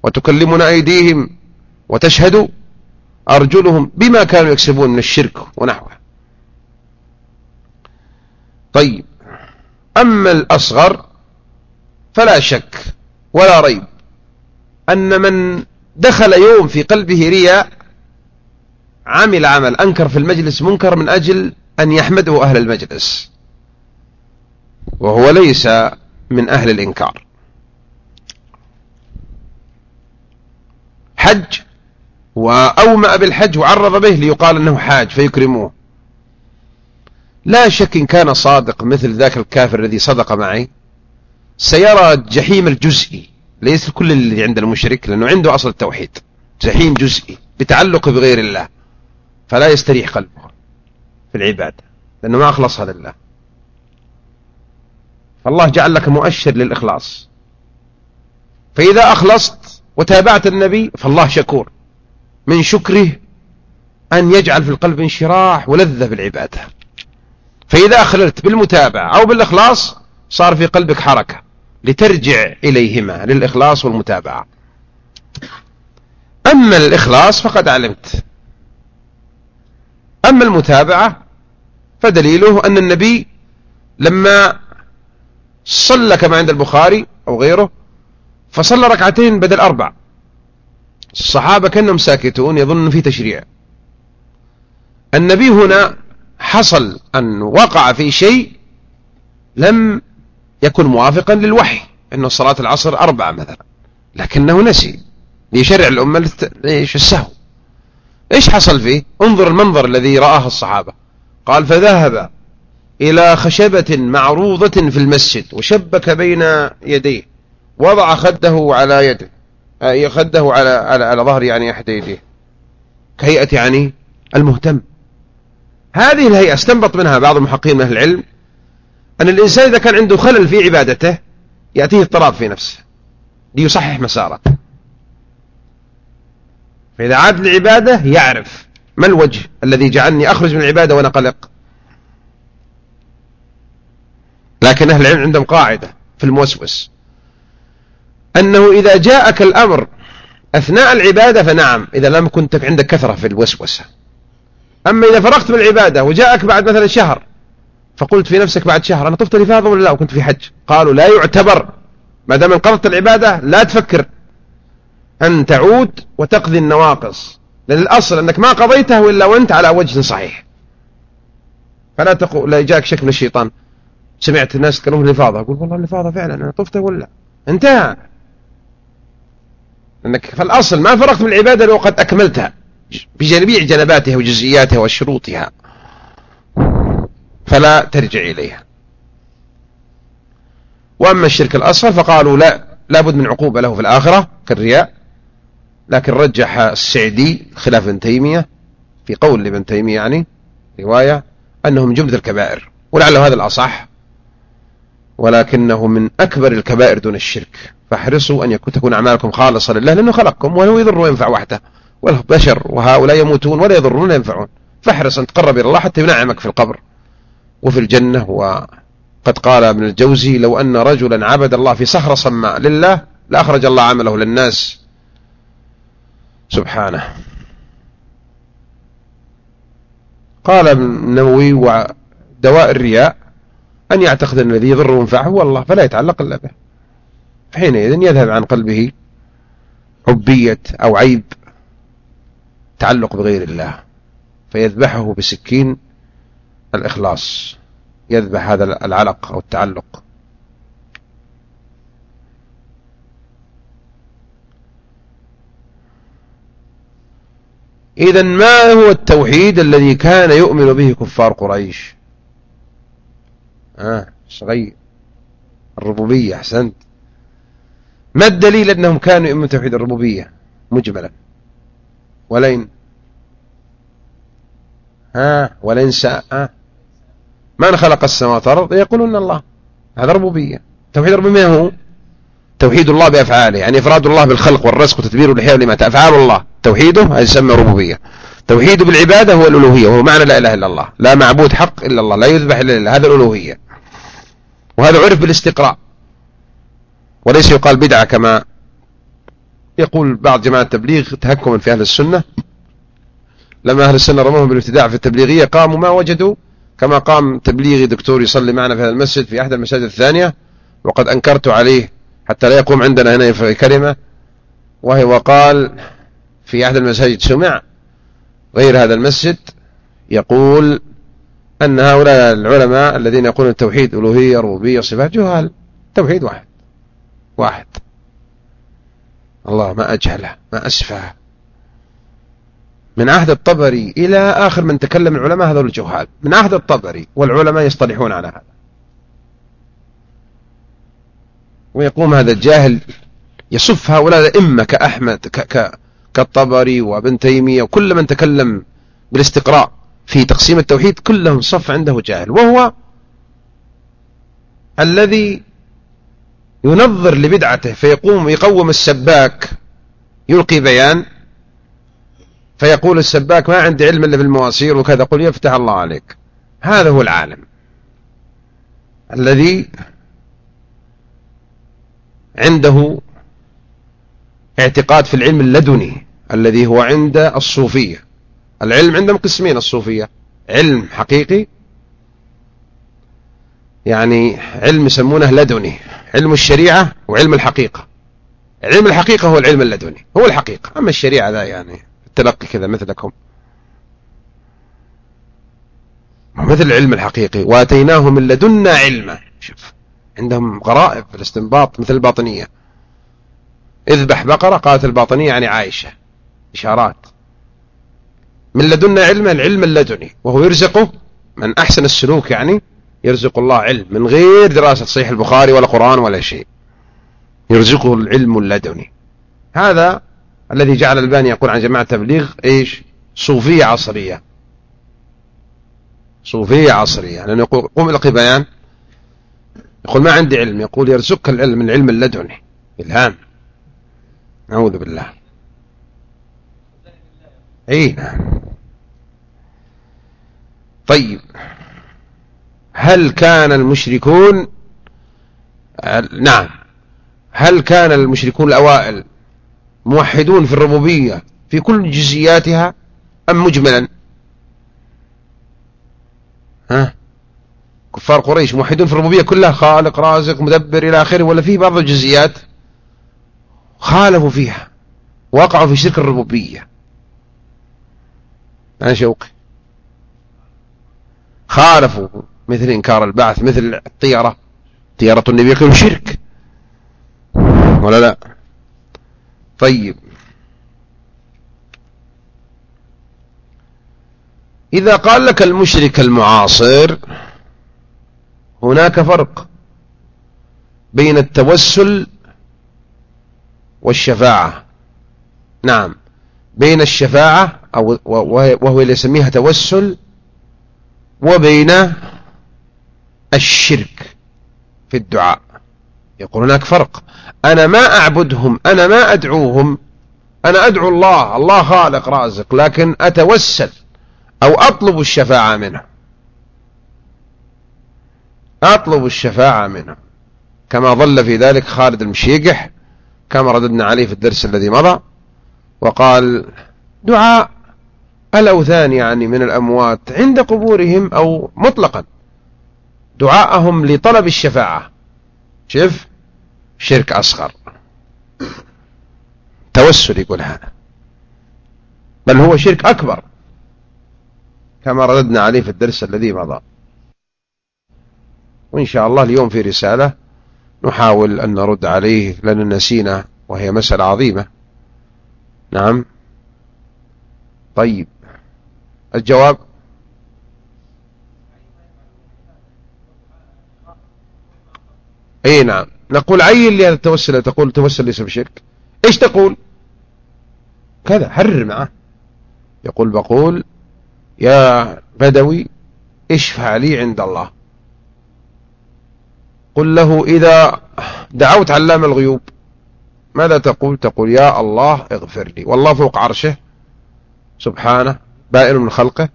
وتكلمنا أيديهم وتشهد أرجلهم بما كانوا يكسبون من الشرك ونحوه. طيب أما الأصغر فلا شك ولا ريب أن من دخل يوم في قلبه رياء عمل عمل أنكر في المجلس منكر من أجل أن يحمده أهل المجلس وهو ليس من أهل الإنكار. حج وأومأ بالحج وعرض به ليقال أنه حاج فيكرموه. لا شك إن كان صادق مثل ذاك الكافر الذي صدق معي. سيرى الجحيم الجزئي ليس كل الذي عند المشرك لأنه عنده أصل التوحيد. جحيم جزئي بتعلق بغير الله فلا يستريح قلبه. في العبادة لأنه ما أخلصها لله فالله جعل لك مؤشر للإخلاص. فإذا أخلصت وتابعت النبي فالله شكور. من شكره أن يجعل في القلب انشراح ولذة بالعبادة. فإذا أخللت بالمتابعة أو بالإخلاص صار في قلبك حركة لترجع إليهما للإخلاص والمتابعة. أما الإخلاص فقد علمت. أما المتابعة فدليله أن النبي لما صلى كما عند البخاري أو غيره فصلى ركعتين بدل أربع. الصحابة كأنهم ساكتون يظن في تشريع. النبي هنا حصل أن وقع في شيء لم يكن موافقا للوحي أنه صلاة العصر أربعة مثلا لكنه نسي. ليشرع الأمة إيش السهو؟ إيش حصل فيه؟ انظر المنظر الذي رآه الصحابة. قال فذهب إلى خشبة معروضة في المسجد وشبك بين يديه وضع خده على يده خده على على على ظهر يعني أحد يديه كهيئة يعني المهتم. هذه الهيئة استنبط منها بعض المحققين من أهل العلم أن الإنسان إذا كان عنده خلل في عبادته يأتيه اضطراب في نفسه ليصحح مساره. فإذا عاد للعبادة يعرف ما الوجه الذي جعلني أخرج من العبادة وأنا قلق لكن أهل العلم عندهم قاعدة في الموسوس. أنه إذا جاءك الأمر أثناء العبادة فنعم إذا لم كنت عندك كثرة في الوسوسة. أما إذا فرغت من العبادة وجاءك بعد مثلا شهر فقلت في نفسك بعد شهر أنا طفت لفاظة ولا لا وكنت في حج؟ قالوا لا يعتبر. ما دام انقضت العبادة لا تفكر. أن تعود وتقضي النواقص. لأن الأصل أنك ما قضيته إلا وأنت على وجه صحيح. فلا تقول لا جاك شك من الشيطان. سمعت الناس يتكلمون الإفاضة. أقول والله الإفاضة فعلا أنا طفته ولا انتهى. أنك فالأصل ما فرقت من العبادة لو قد أكملتها. بجميع جنباتها وجزئياتها وشروطها. فلا ترجع إليها. وأما الشرك الأصغر فقالوا لا لابد من عقوبة له في الآخرة كالرياء. لكن رجح السعدي خلاف ابن تيمية في قول ابن تيمية يعني رواية أنه من جملة الكبائر ولعله هذا الأصح ولكنه من أكبر الكبائر دون الشرك. فاحرصوا أن يكون تكون أعمالكم خالصة لله لأنه خلقكم وهو يضر وينفع وحده والبشر وهؤلاء يموتون ولا يضرون ولا ينفعون فاحرص أن تقرب إلى الله حتى ينعمك في القبر وفي الجنة. وقد قال ابن الجوزي لو أن رجلا عبد الله في صخرة صماء لله لأخرج الله عمله للناس. سبحانه. قال النووي ودواء الرياء أن يعتقد أن الذي يضر وينفعه هو الله فلا يتعلق إلا به. فحينئذ يذهب عن قلبه عبية أو عيب تعلق بغير الله فيذبحه بسكين الإخلاص يذبح هذا العلق أو التعلق. إذا ما هو التوحيد الذي كان يؤمن به كفار قريش؟ آه صغير. الربوبية أحسنت. ما الدليل أنهم كانوا يؤمنون توحيد الربوبية؟ مجملا. ولين ها ولين ساء من خلق السماوات والأرض؟ يقولون الله. هذا ربوبية. توحيد الربوبية هو؟ توحيد الله بأفعاله. يعني إفراد الله بالخلق والرزق والتدبير والإحياء والإماتة أفعال الله. توحيده هذا يسمى ربوبية. توحيده بالعبادة هو الألوهية وهو معنى لا إله إلا الله. لا معبود حق إلا الله لا يذبح إلا الله هذا الألوهية. وهذا عرف بالاستقراء. وليس يقال بدعة كما يقول بعض جماعة التبليغ تهكما في أهل السنة. لما أهل السنة رموهم بالابتداع في التبليغية قاموا ما وجدوا كما قام تبليغي دكتور يصلي معنا في هذا المسجد في أحد المساجد الثانية وقد أنكرت عليه حتى لا يقوم عندنا هنا في كلمة وهي وقال في أحد المساجد سمع غير هذا المسجد يقول أن هؤلاء العلماء الذين يقولون التوحيد ألوهية ربوبية صفات جهال توحيد واحد. واحد. الله ما أجهله ما أسفه. من عهد الطبري إلى آخر من تكلم العلماء هذول الجهال. من عهد الطبري والعلماء يصطلحون على هذا. ويقوم هذا الجاهل يصف هؤلاء الأئمة كأحمد ك ك كالطبري وابن تيمية وكل من تكلم بالاستقراء في تقسيم التوحيد كلهم صف عنده جاهل وهو الذي ينظر لبدعته فيقوم يقوم السباك يلقي بيان فيقول السباك ما عندي علم إلا في المواصير وكذا قل يفتح الله عليك. هذا هو العالم الذي عنده اعتقاد في العلم اللدني الذي هو عند الصوفية. العلم عندهم قسمين الصوفية. علم حقيقي يعني علم يسمونه لدني. علم الشريعة وعلم الحقيقة. علم الحقيقة هو العلم اللدني هو الحقيقة. أما الشريعة ذا يعني التلقي كذا مثلكم. مثل العلم الحقيقي واتيناه من لدنا علما. شوف عندهم غرائب في الاستنباط مثل الباطنية. اذبح بقرة قالت الباطنية يعني عايشة. إشارات. من لدنا علما العلم اللدني. وهو يرزقه من أحسن السلوك يعني يرزق الله علم. من غير دراسة صحيح البخاري ولا قرآن ولا شيء. يرزقه العلم اللدني. هذا الذي جعل الباني يقول عن جماعة تبليغ إيش؟ صوفية عصرية. صوفية عصرية. لأنه يقول قم إلى بيان يقول ما عندي علم. يقول يرزقك العلم من علم اللدني. إلهام. نعوذ بالله. اي نعم. طيب. هل كان المشركون نعم. هل كان المشركون الأوائل موحدون في الربوبية في كل جزئياتها أم مجملا؟ ها؟ كفار قريش موحدون في الربوبية كلها خالق رازق مدبر إلى آخره ولا فيه بعض الجزئيات؟ خالفوا فيها وقعوا في شرك الربوبية. أنا شوقي. خالفوا مثل إنكار البعث مثل الطيرة. طيارة النبي يقول شرك. ولا لا؟ طيب. إذا قال لك المشرك المعاصر هناك فرق بين التوسل والشفاعة. نعم. بين الشفاعة أو وهو اللي يسميها توسل وبين الشرك في الدعاء. يقول هناك فرق. أنا ما أعبدهم أنا ما أدعوهم أنا أدعو الله الله خالق رازق لكن أتوسل أو أطلب الشفاعة منه. أطلب الشفاعة منه. كما ظل في ذلك خالد المشيقح كما رددنا عليه في الدرس الذي مضى وقال دعاء الأوثان يعني من الأموات عند قبورهم أو مطلقا دعاءهم لطلب الشفاعة. شوف شرك أصغر. توسل يقول هذا. بل هو شرك أكبر كما رددنا عليه في الدرس الذي مضى. وإن شاء الله اليوم في رسالة نحاول أن نرد عليه لأن نسينا وهي مسألة عظيمة. نعم. طيب. الجواب؟ إي نعم. نقول عين لهذا التوسل؟ تقول التوسل ليس بشرك. إيش تقول؟ كذا حرر معه. يقول بقول يا بدوي اشفع لي عند الله. قل له إذا دعوت علام الغيوب ماذا تقول؟ تقول يا الله اغفر لي. والله فوق عرشه. سبحانه بائن من خلقه.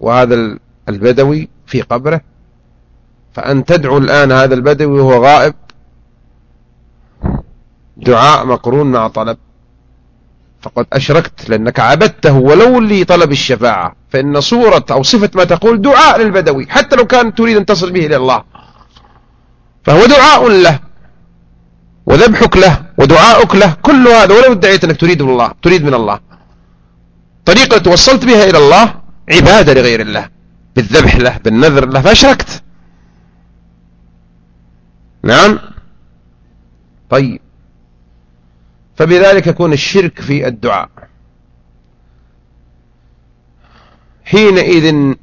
وهذا البدوي في قبره. فأن تدعو الآن هذا البدوي وهو غائب دعاء مقرون مع طلب. فقد أشركت لأنك عبدته ولو لطلب الشفاعة. فإن صورة أو صفة ما تقول دعاء للبدوي حتى لو كان تريد أن تصل به إلى الله. فهو دعاء له وذبحك له ودعاؤك له كل هذا ولو ادعيت أنك تريد من الله تريد من الله. طريقة توصلت بها إلى الله عبادة لغير الله بالذبح له بالنذر له فأشركت. نعم؟ طيب. فبذلك يكون الشرك في الدعاء. حينئذ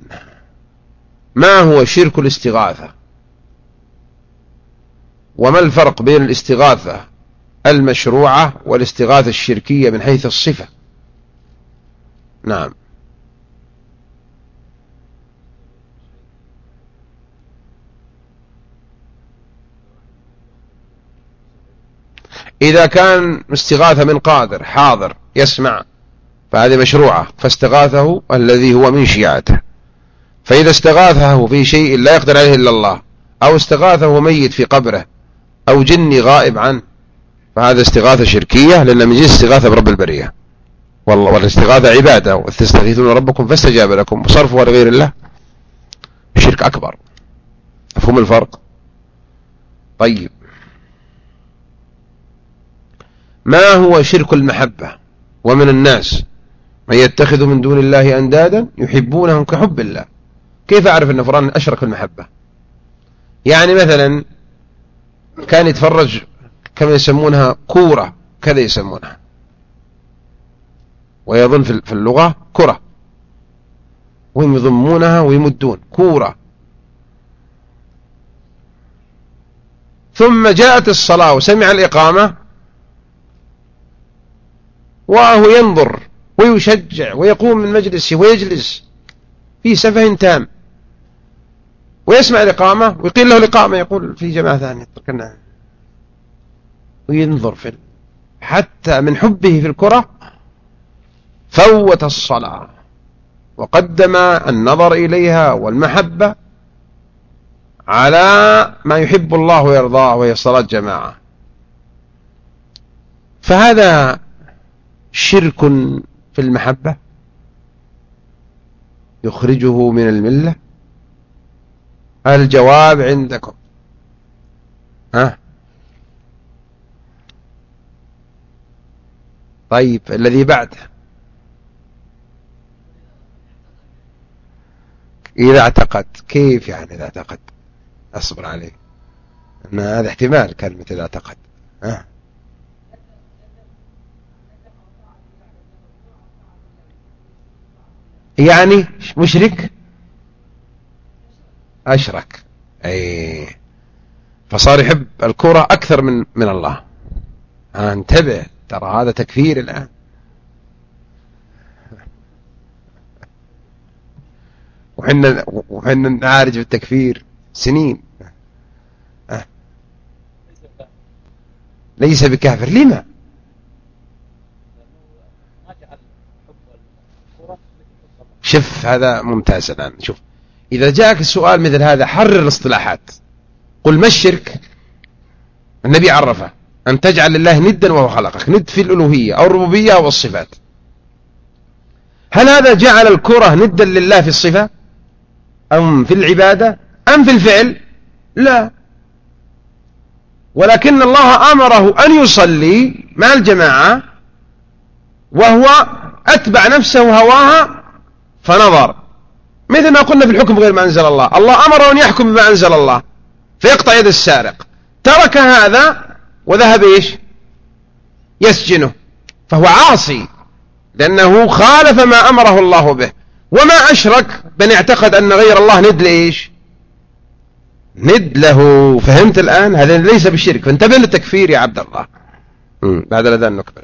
ما هو شرك الاستغاثة؟ وما الفرق بين الاستغاثة المشروعة والاستغاثة الشركية من حيث الصفة؟ نعم. إذا كان استغاثة من قادر حاضر يسمع فهذه مشروعة. فاستغاثه الذي هو من شيعته. فإذا استغاثه في شيء لا يقدر عليه إلا الله أو استغاثه ميت في قبره أو جني غائب عنه فهذا استغاثة شركية لأن من جنس استغاثة برب البرية. والله والاستغاثة عبادة وتستغيثون ربكم فاستجاب لكم وصرفها لغير الله. شرك أكبر. مفهوم الفرق؟ طيب. ما هو شرك المحبة؟ ومن الناس؟ من يتخذ من دون الله أندادا يحبونهم كحب الله. كيف أعرف أن فران أشرك المحبة؟ يعني مثلا كان يتفرج كما يسمونها كورة كذا يسمونها. ويظن في اللغة كرة. وهم يضمونها ويمدون كورة. ثم جاءت الصلاة وسمع الإقامة وهو ينظر ويشجع ويقوم من مجلسه ويجلس في سفه تام ويسمع الإقامة ويقيل له الإقامة يقول في جماعة ثانية تركنا وينظر في حتى من حبه في الكرة فوت الصلاة وقدم النظر إليها والمحبة على ما يحب الله ويرضاه وهي صلاة جماعة. فهذا شرك في المحبة يخرجه من الملة؟ الجواب عندكم؟ ها؟ طيب الذي بعده؟ إذا اعتقد كيف يعني إذا اعتقد؟ أصبر عليه أن هذا احتمال كلمة إذا اعتقد. ها؟ يعني مشرك؟ أشرك. أي. فصار يحب الكرة أكثر من من الله. انتبه ترى هذا تكفير الآن. [LAUGHS] وحنا وحنا نعالج بالتكفير سنين. أه. ليس بكافر. لما؟ شوف هذا ممتاز الآن. شوف إذا جاءك السؤال مثل هذا حرر الاصطلاحات. قل ما الشرك؟ النبي عرفه. أن تجعل لله ندا وهو خلقك. ند في الألوهية أو الربوبية أو الصفات. هل هذا جعل الكرة ندا لله في الصفة؟ أم في العبادة؟ أم في الفعل؟ لا. ولكن الله أمره أن يصلي مع الجماعة وهو أتبع نفسه هواها فنظر. مثل ما قلنا في الحكم غير ما أنزل الله. الله أمره أن يحكم بما أنزل الله. فيقطع يد السارق. ترك هذا وذهب إيش؟ يسجنه. فهو عاصي. لأنه خالف ما أمره الله به. وما أشرك بل اعتقد أن غير الله ند لإيش؟ ند له. فهمت الآن؟ هذا ليس بالشرك فانتبه للتكفير يا عبد الله. بعد الأذان نكمل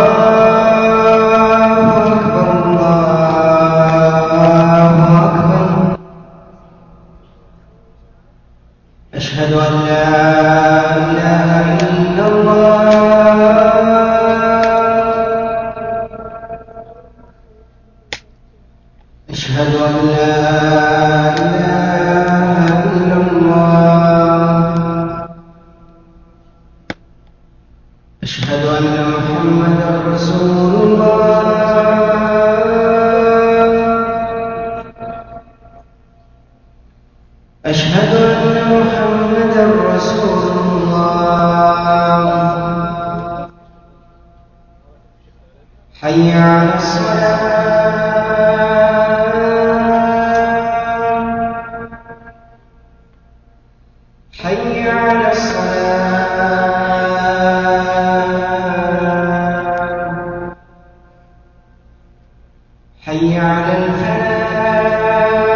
حي على الفلاح.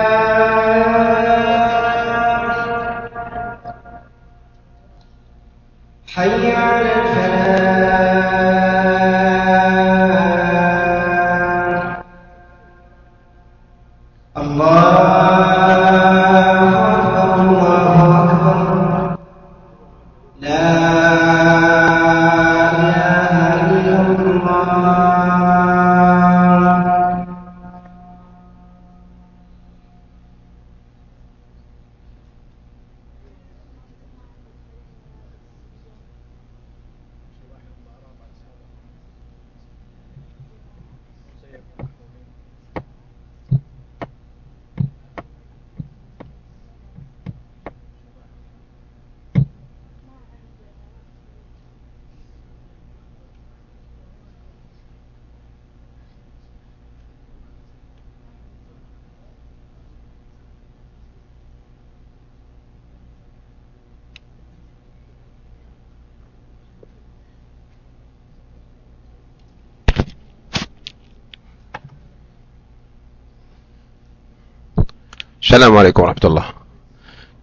السلام عليكم ورحمة الله.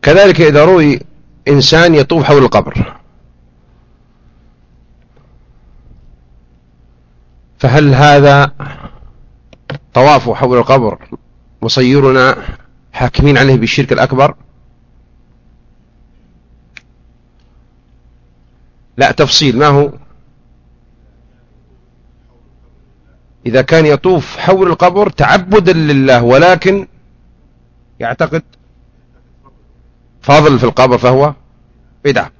كذلك إذا روي إنسان يطوف حول القبر. فهل هذا طوافه حول القبر وصيرنا حاكمين عليه بالشرك الأكبر؟ لا تفصيل. ما هو؟ إذا كان يطوف حول القبر تعبدا لله ولكن يعتقد فضل في القبر فهو بدعة.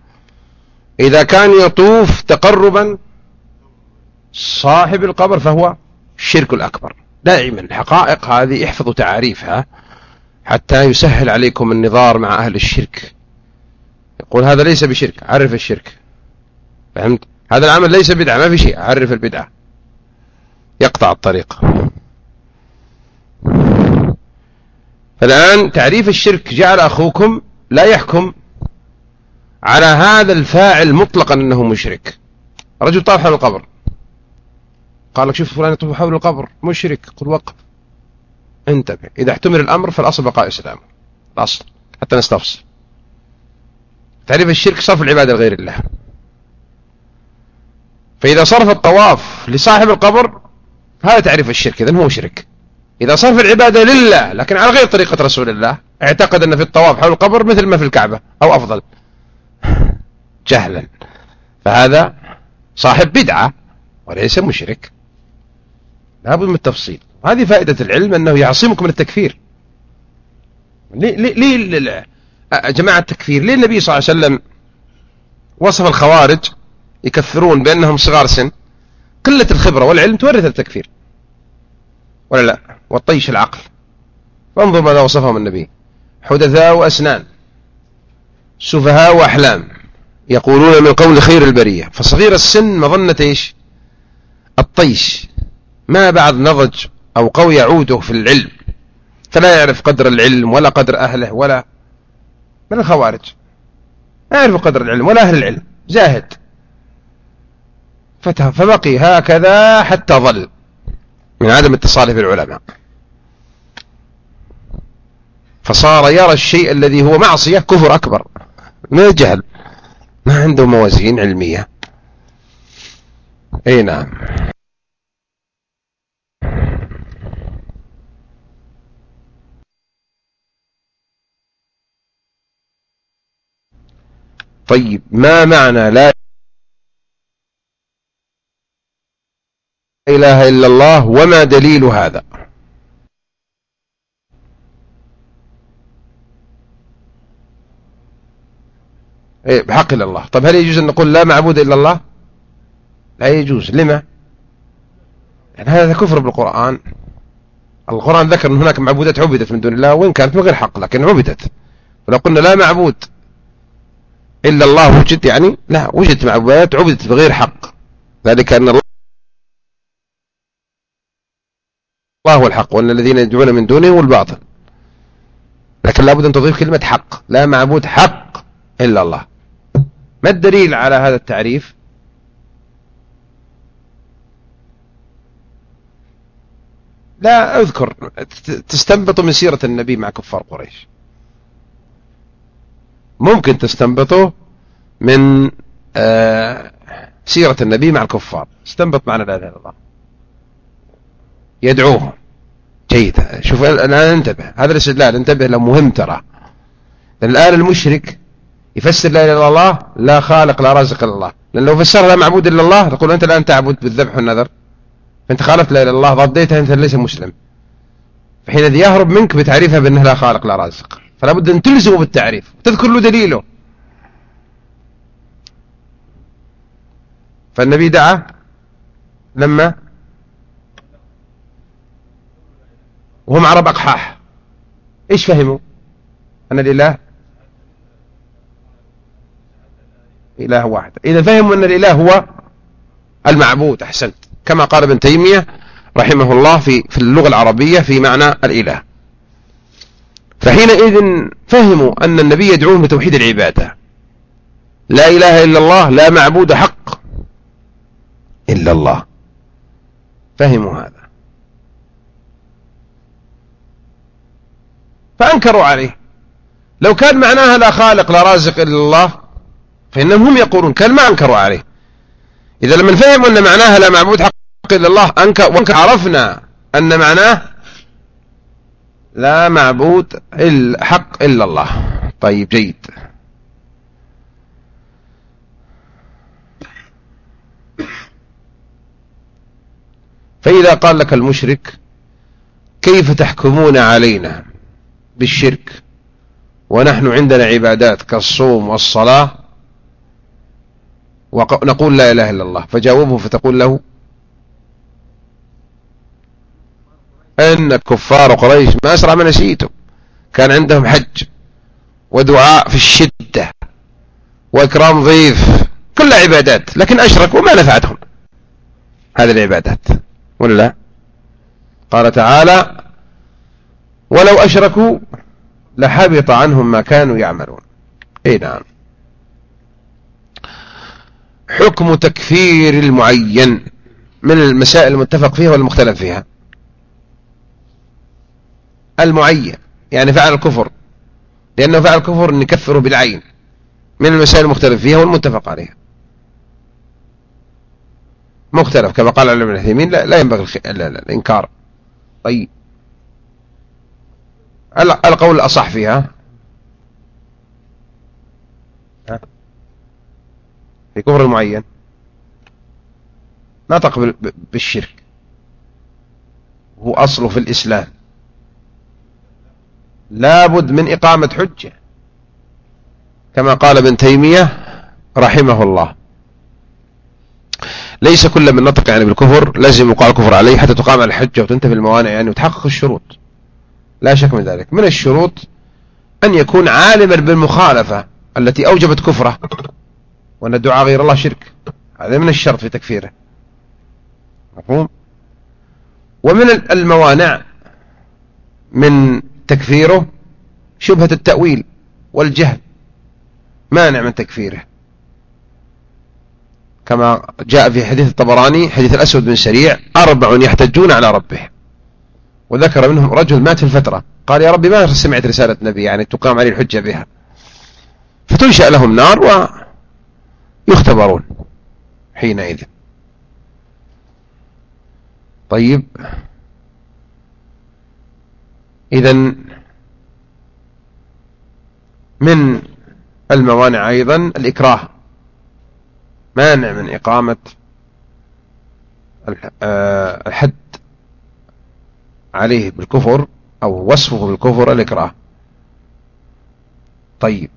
إذا كان يطوف تقربا صاحب القبر فهو الشرك الأكبر. دائما الحقائق هذه احفظوا تعاريفها حتى يسهل عليكم النظار مع أهل الشرك. يقول هذا ليس بشرك عرف الشرك. فهمت؟ هذا العمل ليس بدعة ما في شيء عرف البدعة. يقطع الطريق. فالآن تعريف الشرك جعل أخوكم لا يحكم على هذا الفاعل مطلقا أنه مشرك. رجل طاف حول القبر. قال لك شوف فلان يطوف حول القبر مشرك. قل وقف. انتبه. إذا احتمل الأمر فالأصل بقاء إسلامه الأصل. حتى نستفصل تعريف الشرك صرف العبادة لغير الله. فإذا صرف الطواف لصاحب القبر هذا تعريف الشرك. إذن هو مشرك. إذا صرف العبادة لله لكن على غير طريقة رسول الله اعتقد أن في الطواف حول القبر مثل ما في الكعبة أو أفضل. جهلا. فهذا صاحب بدعة وليس مشرك. لابد من التفصيل. هذه فائدة العلم أنه يعصمك من التكفير. ليه, ليه, ليه جماعة التكفير ليه النبي صلى الله عليه وسلم وصف الخوارج يكفرون بأنهم صغار سن؟ قلة الخبرة والعلم تورث التكفير. ولا لا؟ والطيش العقل. فانظر ماذا وصفهم النبي. حدثاء وأسنان. سفهاء وأحلام. يقولون من قول خير البرية. فصغير السن مظنة إيش؟ الطيش. ما بعد نضج أو قوي يعوده في العلم. فلا يعرف قدر العلم ولا قدر أهله ولا من الخوارج. لا يعرف قدر العلم ولا أهل العلم. زاهد. فبقي هكذا حتى ظل. من عدم اتصاله بالعلماء. فصار يرى الشيء الذي هو معصية كفر أكبر. من الجهل. ما عنده موازين علمية. أي نعم. طيب ما معنى لا إله إلا الله وما دليل هذا؟ إيه بحق إلا الله. طب هل يجوز أن نقول لا معبود إلا الله؟ لا يجوز. لما؟ يعني هذا كفر بالقرآن. القرآن ذكر أن هناك معبودات عبدت من دون الله وإن كانت من غير حق لكن عبدت. ولو قلنا لا معبود إلا الله وجد يعني لا وجدت معبودات عبدت بغير حق. ذلك أن الله الله هو الحق وأن الذين يدعون من دونه هو الباطل. لكن لابد أن تضيف كلمة حق. لا معبود حق إلا الله. ما الدليل على هذا التعريف؟ لا أذكر. تستنبط من سيرة النبي مع كفار قريش. ممكن تستنبطه من آه، سيرة النبي مع الكفار. استنبط معنا لا إله إلا الله. يدعوهم. جيد. شوف الآن انتبه. هذا الاستدلال انتبه له مهم ترى. الآن المشرك يفسر لا إله إلا الله لا خالق لا رازق إلا الله. لأن لو فسر لا معبود إلا الله تقول أنت الآن تعبد بالذبح والنذر. فأنت خالفت لا إله إلا الله ضديتها أنت ليس مسلم. فحين يهرب منك بتعريفها بأنه لا خالق لا رازق. فلا بد أن تلزمه بالتعريف تذكر له دليله. فالنبي دعا لما وهم عرب أقحاح. إيش فهموا؟ أن الإله إله واحد. إذا فهموا أن الإله هو المعبود أحسنت. كما قال ابن تيمية رحمه الله في في اللغة العربية في معنى الإله. فحينئذ فهموا أن النبي يدعوهم بتوحيد العبادة. لا إله إلا الله لا معبود حق إلا الله. فهموا هذا. فأنكروا عليه. لو كان معناها لا خالق لا رازق إلا الله فإنهم هم يقولون كان ما أنكروا عليه. إذا لما فهموا أن معناها لا معبود حق إلا الله أنكر وأنكر عرفنا أن معناه لا معبود إلا حق إلا الله. طيب جيد. فإذا قال لك المشرك كيف تحكمون علينا؟ بالشرك ونحن عندنا عبادات كالصوم والصلاة ونقول لا إله إلا الله فجاوبه فتقول له أن كفار قريش ما أسرع ما نسيتم كان عندهم حج ودعاء في الشدة وإكرام ضيف كل عبادات لكن أشركوا ما نفعتهم. هذه العبادات ولا لا؟ قال تعالى ولو أشركوا لحبط عنهم ما كانوا يعملون. اي نعم. حكم تكفير المعين من المسائل المتفق فيها والمختلف فيها. المعين يعني فعل الكفر لأنه فعل الكفر نكفره بالعين من المسائل المختلف فيها والمتفق عليها. مختلف كما قال علم العثيمين لا, لا ينبغي الإنكار. طيب. القول الأصح فيها. في كفر المعين. نطق بالشرك. هو أصله في الإسلام. لابد من إقامة حجة. كما قال ابن تيمية رحمه الله. ليس كل من نطق يعني بالكفر لازم يقال الكفر عليه حتى تقام الحجة وتنتفي الموانع يعني وتحقق الشروط. لا شك من ذلك. من الشروط أن يكون عالما بالمخالفة التي أوجبت كفره وأن الدعاء غير الله شرك. هذا من الشرط في تكفيره. مفهوم؟ ومن الموانع من تكفيره شبهة التأويل والجهل. مانع من تكفيره. كما جاء في حديث الطبراني حديث الأسود بن سريع أربع يحتجون على ربه. وذكر منهم رجل مات في الفترة. قال يا ربي ما سمعت رسالة نبي يعني تقام عليه الحجة بها. فتنشأ لهم نار ويختبرون حينئذ. طيب. إذا من الموانع أيضا الإكراه. مانع من إقامة آه، الحد. عليه بالكفر أو وصفه بالكفر الإكراه. طيب.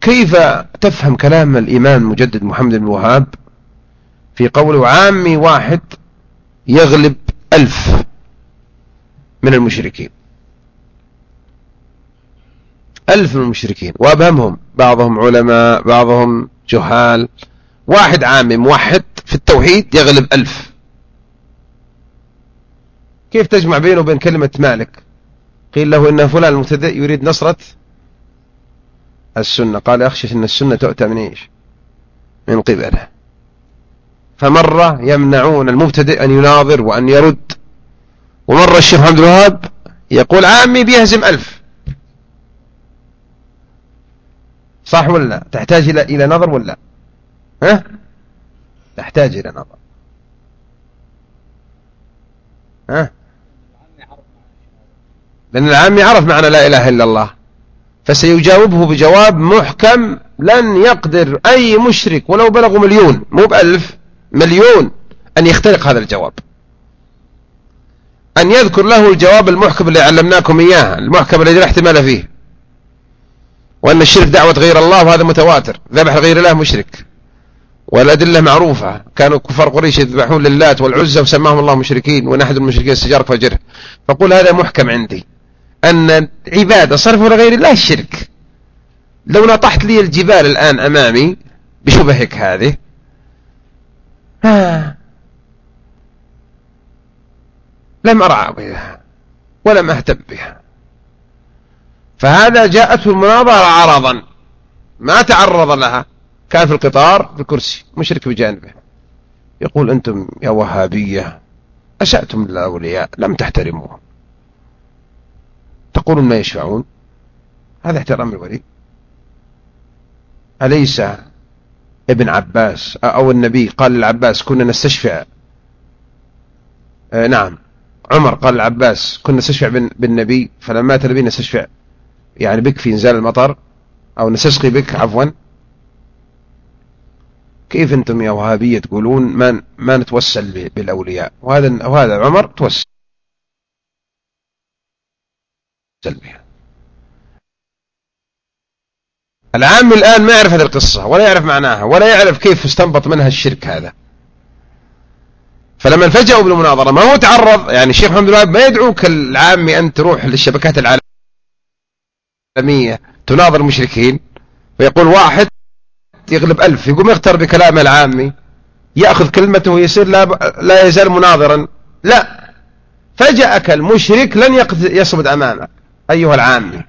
كيف تفهم كلام الإمام مجدد محمد بن الوهاب في قوله عامي واحد يغلب ألف من المشركين؟ ألف من المشركين. وأبهمهم. بعضهم علماء بعضهم جهال. واحد عامي موحد في التوحيد يغلب ألف. كيف تجمع بينه وبين كلمة مالك؟ قيل له إن فلان المبتدئ يريد نصرة السنة. قال أخشى أن السنة تؤتى من إيش؟ من قبله. فمرة يمنعون المبتدئ أن يناظر وأن يرد. ومرة الشيخ محمد الوهاب يقول عامي بيهزم ألف. صح ولا تحتاج إلى نظر ولا ها؟ تحتاج إلى نظر. ها؟ لأن العام يعرف معنى لا إله إلا الله. فسيجاوبه بجواب محكم لن يقدر أي مشرك ولو بلغوا مليون مو بألف مليون أن يخترق هذا الجواب. أن يذكر له الجواب المحكم اللي علمناكم إياه المحكم الذي لا احتمال فيه. وأن الشرك دعوة غير الله وهذا متواتر. ذبح غير الله مشرك. والأدلة معروفة. كانوا كفار قريش يذبحون للات والعزة وسماهم الله مشركين ونحد المشركين السجارك فجره. فقول هذا محكم عندي أن عبادة صرفوا لغير الله الشرك. لو نطحت لي الجبال الآن أمامي بشبهك هذه لم أرعى بها ولم أهتم بها. فهذا جاءته المناظرة عرضا ما تعرض لها. كان في القطار في الكرسي مشرك بجانبه. يقول أنتم يا وهابية أسأتم للأولياء لم تحترموهم. تقولون ما يشفعون؟ هذا احترام الولي أليس ابن عباس أو النبي قال للعباس كنا نستشفع؟ آه نعم. عمر قال للعباس كنا نستشفع بالنبي فلما مات النبي نستشفع. يعني بك في إنزال المطر أو نستسقي بك عفوا. كيف أنتم يا وهابية تقولون ما, ما نتوسل بالأولياء؟ وهذا, وهذا عمر توسل بها. العام الآن ما يعرف هذه القصة ولا يعرف معناها ولا يعرف كيف استنبط منها الشرك هذا. فلما الفجأوا بالمناظرة ما هو تعرض؟ يعني الشيخ محمد الوهاب ما يدعوك العامي أن تروح للشبكات العالمية تناظر المشركين ويقول واحد يغلب ألف يقوم يختار بكلام العامي يأخذ كلمته ويصير لا, لا يزال مناظرا. لا فجأك المشرك لن يصمد أمامك أيها العامي.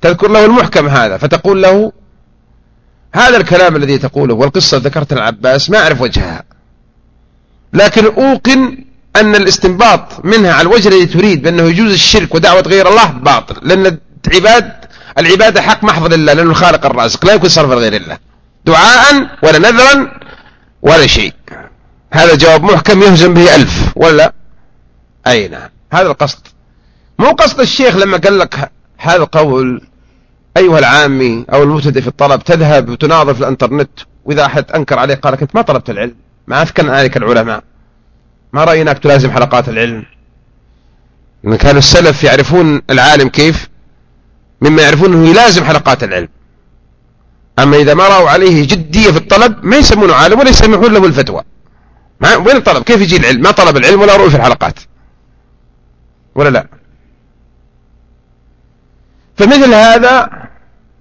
تذكر له المحكم هذا فتقول له هذا الكلام الذي تقوله والقصة ذكرت العباس ما أعرف وجهها. لكن أوقن أن الاستنباط منها على الوجه الذي تريد بأنه يجوز الشرك ودعوة غير الله باطل لأن العباد العبادة حق محض لله لأنه الخالق الرازق لا يكون صرف لغير الله. دعاء ولا نذرا ولا شيء. هذا جواب محكم يهزم به ألف ولا؟ أي نعم. هذا القصد. مو قصد الشيخ لما قال لك هذا القول أيها العامي أو المبتدئ في الطلب تذهب وتناظر في الإنترنت وإذا أحد أنكر عليك قال لك أنت ما طلبت العلم ما أثكن عليك العلماء. ما رأيناك تلازم حلقات العلم. إن كان السلف يعرفون العالم كيف؟ مما يعرفون أنه يلازم حلقات العلم. أما إذا ما رأوا عليه جدية في الطلب ما يسمونه عالم ولا يسمحون له الفتوى. ما وين الطلب؟ كيف يجي العلم؟ ما طلب العلم ولا رؤي في الحلقات. ولا لا؟ فمثل هذا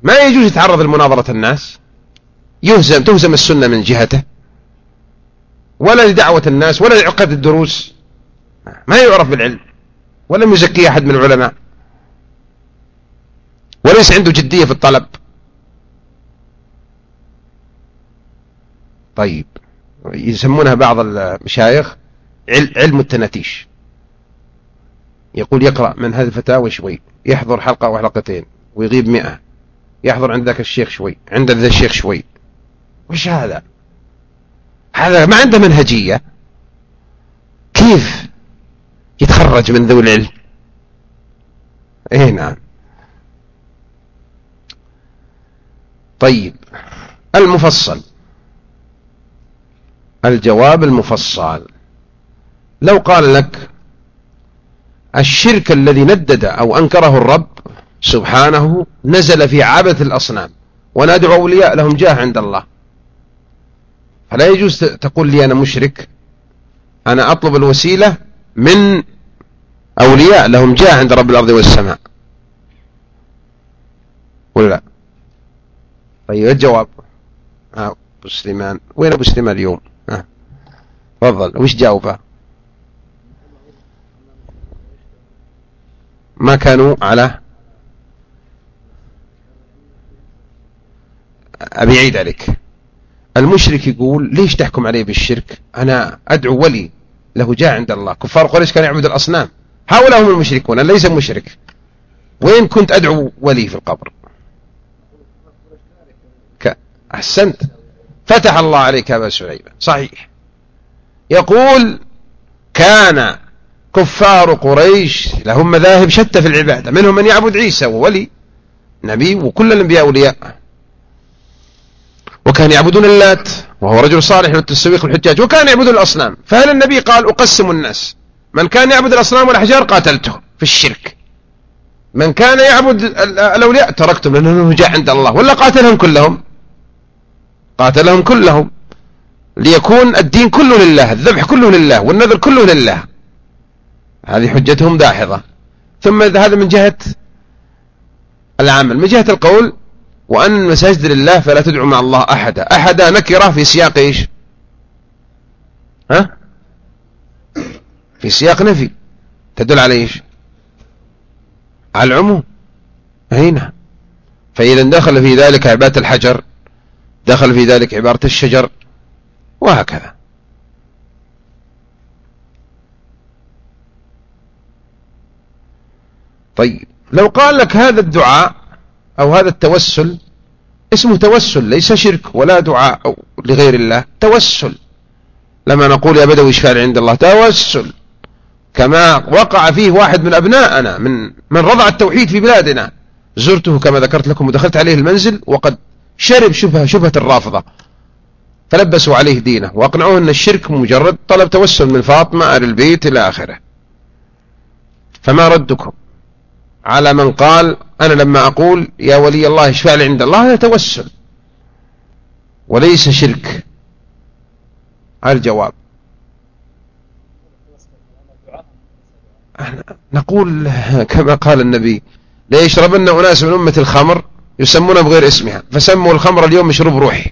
ما يجوز يتعرض لمناظرة الناس. يهزم تهزم السنة من جهته. ولا لدعوة الناس ولا لعقد الدروس. ما يعرف بالعلم. ولم يزكي أحد من العلماء. وليس عنده جدية في الطلب. طيب. يسمونها بعض المشايخ علم التناتيش. يقول يقرأ من هذه الفتاوى شوي يحضر حلقة أو حلقتين ويغيب مئة. يحضر عند ذاك الشيخ شوي عند ذا الشيخ شوي. وش هذا؟ هذا ما عنده منهجية. كيف يتخرج من ذوي العلم؟ إيه نعم. طيب. المفصل. الجواب المفصل. لو قال لك الشرك الذي ندد أو أنكره الرب سبحانه نزل في عبث الأصنام وندعو أولياء لهم جاه عند الله. فلا يجوز تقول لي أنا مشرك. أنا أطلب الوسيلة من أولياء لهم جاه عند رب الأرض والسماء. ولا لا؟ طيب الجواب. أبو سليمان. وين أبو سليمان اليوم؟ تفضل وش جاوبه؟ ما كانوا على أبي عيد عليك. المشرك يقول ليش تحكم عليه بالشرك؟ أنا أدعو ولي له جاء عند الله. كفار قريش كانوا يعبد الأصنام. هؤلاء هم المشركون أنا ليس مشرك. وين كنت أدعو ولي في القبر؟ أحسنت. فتح الله عليك أبا سعيبة صحيح. يقول كان كفار قريش لهم مذاهب شتى في العبادة منهم من يعبد عيسى وولي نبي وكل الأنبياء أولياء. وكان يعبدون اللات وهو رجل صالح والتسويق الحجاج وكان يعبدون الأصنام. فهل النبي قال أقسم الناس؟ من كان يعبد الأصنام والأحجار قاتلته في الشرك. من كان يعبد الأولياء تركتم لأنه جاء عند الله ولا قاتلهم كلهم؟ قاتلهم كلهم. ليكون الدين كله لله الذبح كله لله والنذر كله لله. هذه حجتهم داحضة. ثم هذا من جهة العمل من جهة القول وأن المساجد لله فلا تدعو مع الله أحدا. أحدا نكرة في سياق إيش؟ ها؟ في سياق نفي. تدل على إيش؟ على العموم. هنا فإذا دخل في ذلك عبادة الحجر دخل في ذلك عبارة الشجر وهكذا. طيب لو قال لك هذا الدعاء أو هذا التوسل اسمه توسل ليس شرك ولا دعاء لغير الله توسل. لما نقول يا بدوي اشفع عند الله؟ توسل. كما وقع فيه واحد من أبنائنا من من رضع التوحيد في بلادنا. زرته كما ذكرت لكم ودخلت عليه المنزل وقد شرب شبهة شبهة الرافضة. فلبسوا عليه دينه. وأقنعوه أن الشرك مجرد طلب توسل من فاطمة آل البيت إلى آخره. فما ردكم على من قال أنا لما أقول يا ولي الله اشفع لي عند الله؟ هذا توسل. وليس شرك. الجواب. نقول كما قال النبي لا يشربن أناس من أمة الخمر يسمونه بغير اسمها فسموا الخمر اليوم مشروب روحي.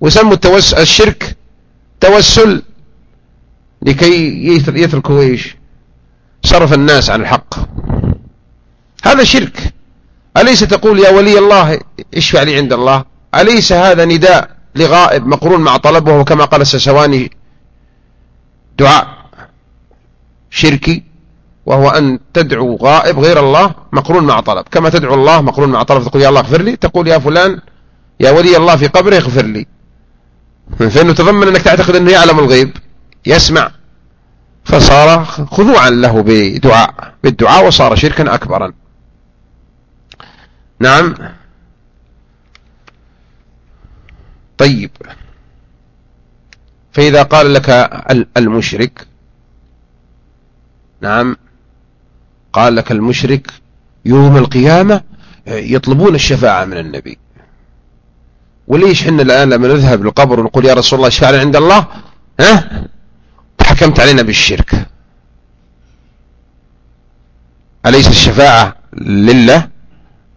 وسموا التوسل الشرك توسل لكي يتركوا إيش؟ صرف الناس عن الحق. هذا شرك. أليس تقول يا ولي الله اشفع لي عند الله؟ أليس هذا نداء لغائب مقرون مع طلب وهو كما قال السسواني دعاء شركي وهو أن تدعو غائب غير الله مقرون مع طلب. كما تدعو الله مقرون مع طلب تقول يا الله اغفر لي. تقول يا فلان يا ولي الله في قبره اغفر لي. فإنه تضمن أنك تعتقد أنه يعلم الغيب؟ يسمع. فصار خضوعا له بدعاء. بالدعاء وصار شركا أكبرا. نعم. طيب. فإذا قال لك المشرك نعم. قال لك المشرك يوم القيامة يطلبون الشفاعة من النبي. وليش حنا الآن لما نذهب للقبر ونقول يا رسول الله اشفع عند الله؟ ها؟ حكمت علينا بالشرك. أليس الشفاعة لله؟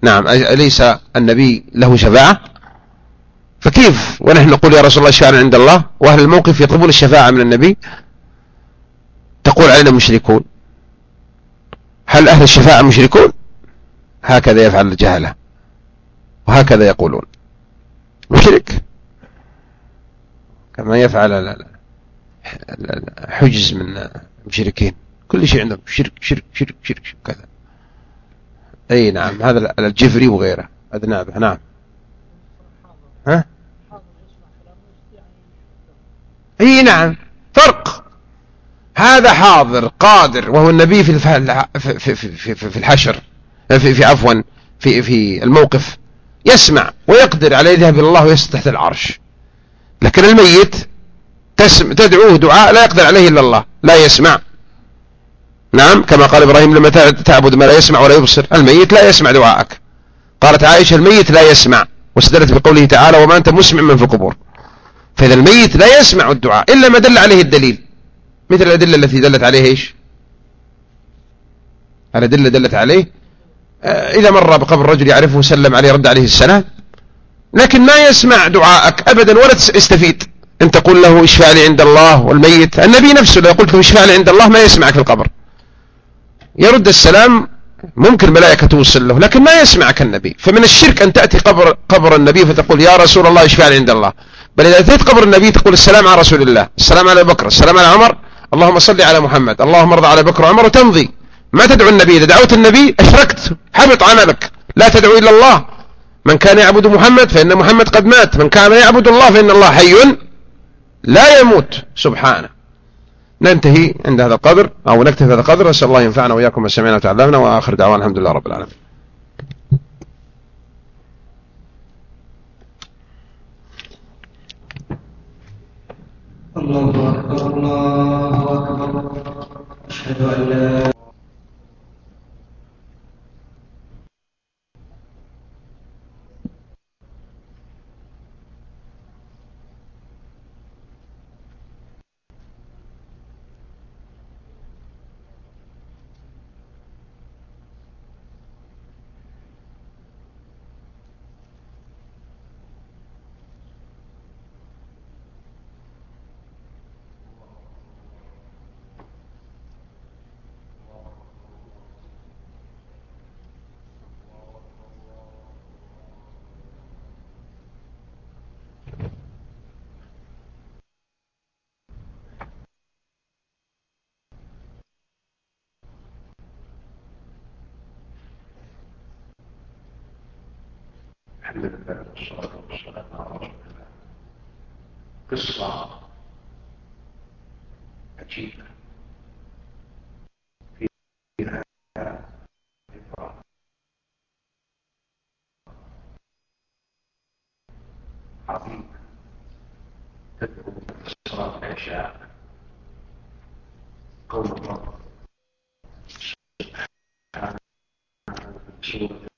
نعم أليس النبي له شفاعة؟ فكيف؟ ونحن نقول يا رسول الله اشفعنا عند الله؟ وأهل الموقف يطلبون الشفاعة من النبي. تقول علينا مشركون. هل أهل الشفاعة مشركون؟ هكذا يفعل الجهلة. وهكذا يقولون. مشرك. كما يفعل حجز من المشركين. كل شيء عندهم. شرك شرك شرك شرك, شرك كذا. أي نعم. هذا الجفري وغيره. اذنابه نعم. ها؟ أي نعم. فرق. هذا حاضر قادر وهو النبي في في في في, في الحشر. في في عفوا في في الموقف. يسمع ويقدر على يذهب إلى الله ويسجد تحت العرش. لكن الميت تسم تدعوه دعاء لا يقدر عليه إلا الله لا يسمع. نعم كما قال إبراهيم لما تعبد ما لا يسمع ولا يبصر الميت لا يسمع دعاءك. قالت عائشة الميت لا يسمع. واستدلت بقوله تعالى وما أنت مسمع من في القبور. فإذا الميت لا يسمع الدعاء إلا ما دل عليه الدليل. مثل الأدلة التي دلت عليه إيش؟ الأدلة دلت عليه إذا مر بقبر رجل يعرفه سلم عليه رد عليه السلام لكن ما يسمع دعاءك أبدا ولا يستفيد أن تقول له اشفع لي عند الله والميت. النبي نفسه لو قلت له اشفع لي عند الله ما يسمعك في القبر. يرد السلام ممكن الملائكة توصل له لكن ما يسمعك النبي. فمن الشرك أن تأتي قبر, قبر النبي فتقول يا رسول الله اشفع لي عند الله. بل إذا أتيت قبر النبي تقول السلام على رسول الله السلام على بكر السلام على عمر. اللهم صل على محمد اللهم ارضى على بكر وعمر وتمضي. ما تدعو النبي إذا دعوت النبي أشركت حبط عملك لا تدعو إلا الله. من كان يعبد محمد فإن محمد قد مات. من كان يعبد الله فإن الله حي. لا يموت. سبحانه. ننتهي عند هذا القدر أو نكتفي هذا القدر. أسأل الله ينفعنا وإياكم ما سمعنا وتعلمنا. وآخر دعوانا الحمد لله رب العالمين. الله أكبر الله أكبر. أشهد أن لا الحمد لله والصلاة والسلام على رسول الله قصة عجيبة فيها عظيمة تدعو صلاة العشاء قول الله سورة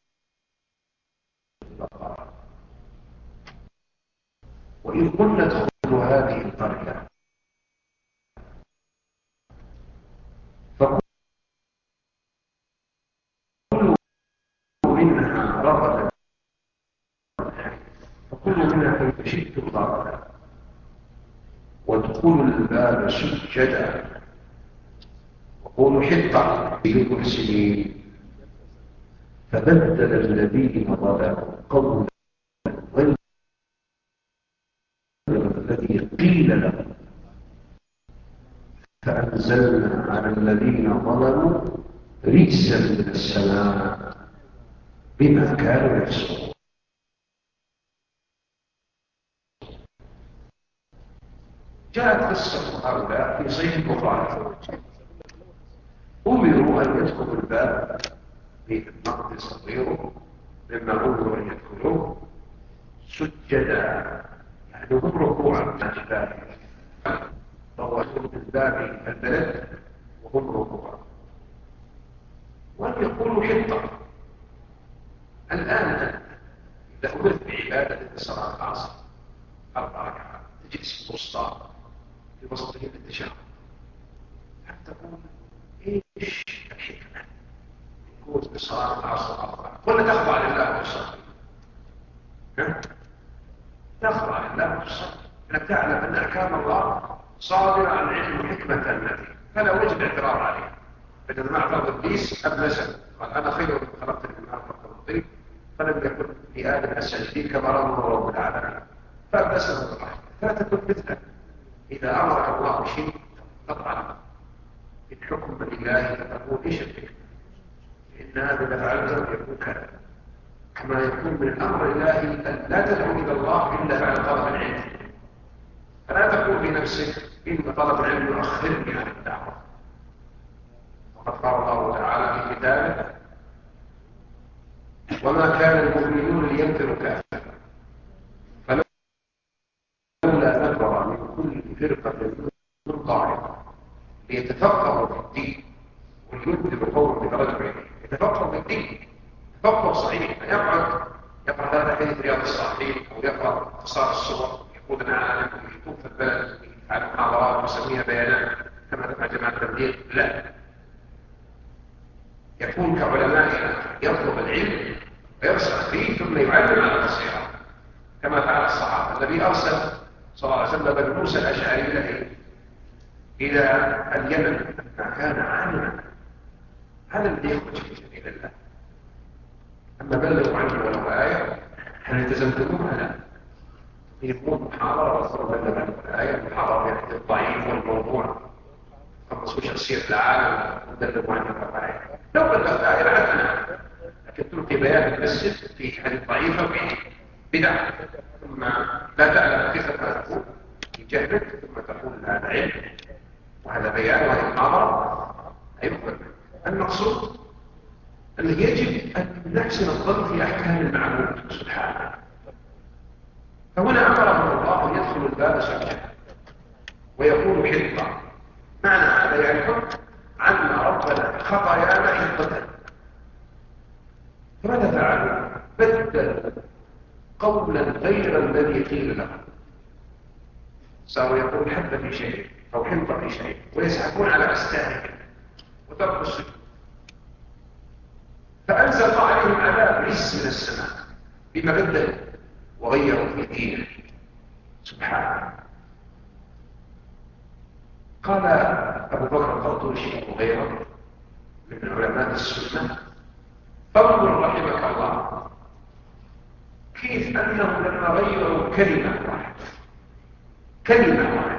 البقرة وإن قلنا ادخلوا هذه القرية فكلوا منها رغدا فكلوا منها كيف شئتم رغدا وادخلوا الباب سجدا. وقولوا حطة للمحسنين فبدل الذين ظلموا قولا غير الذي قيل لهم فأنزلنا على الذين ظلموا رجسا من السماء بما كانوا يفسقون. جاءت قصة هؤلاء في صحيح البخاري. أمروا أن يدخلوا الباب. بيت المقدس وغيره مما أمروا أن يدخلوه سجدا يعني هم ركوعا من الجبال فهو الباب البلد وهم ركوعا وأن يقولوا حطة الآن إذا أمرت بعبادة صلاة العصر أربع ركعات تجلس في الوسطى في وسطهم التشهد. حتى تقول إيش؟ يكون بصلاة العصر أربعة ولا تخضع لله وتصلي تخضع لله وتصلي انك تعلم أن احكام الله صادرة عن علم وحكمة النبي فلا وجد اعتراض عليه بدل ما اعترض ابليس ابلسه قال أنا خير من خلقتني من ارض والطين فلم يكن في آدم السجدين كما رمى رب العالمين. فابلسه بالرحمه فلا تكن مثله إذا أمرك الله بشيء تطعن الحكم لله فتقول إيش الحكمه إن هذا لفعلته يكون كذا. كما يكون من الامر الله أن لا تدعو إلى الله إلا بعد طلب العلم. فلا تقول في نفسك إن طلب العلم يؤخرني عن الدعوة. وقد قال الله تعالى في كتابه وما كان المؤمنون لينفروا كافرا. فلولا نفر من كل فرقة من طائفة ليتفقهوا في الدين ولينذر قوم برجل يتفقهوا في الدين تفقه صحيح ان يقعد يقرا هذا حديث رياض الصالحين أو يقرا اختصار الصور يقول أنا عالم ويطوف في البلد على محاضرات ويسميها بيانات كما تفعل جماعة التبليغ لا. يكون كعلمائنا يطلب العلم ويرسخ فيه ثم يعلم على البصيره كما فعل الصحابة. النبي أرسل صلى الله عليه وسلم بن موسى الاشعري اليه إلى اليمن كان عالما هذا الذي يخرج في سبيل الله أما بلغوا عني ولو إيه هل التزمتموها لا. يكون محاضرة رسول بلغ عنه الايه محاضرة يعني الضعيف والموضوع. خمسوا شخصية العالم بلغوا عني ولو إيه لو بلغت إيه لعدنا. لكن تلقي بيان المسجد في حديث ضعيفه وفي بدعه ثم لا تعلم كيف تقول. يجهلك ثم تقول هذا علم. وهذا بيان وهذه محاضرة. يقبل. المقصود أن يجب أن نحسن الظن في أحكام المعبود سبحانه. فهنا أمره الله أن يدخل الباب سجدا ويقول حطة معنى هذا يعني عنا ربنا خطايانا حطة فماذا فعلوا؟ بدل قولا غير الذي قيل له. صاروا يقول حب في شيء أو حنطة في شيء ويزحفون على أستاهل وتركوا السجود فأنزل عليهم عذاب رجس من السماء بما بدلوا وغيروا في دينه سبحانه. قال أبو بكر الطرطوشي وغيره من علماء السنة فانظر رحمك الله كيف أنهم لما غيروا كلمة واحدة كلمة واحدة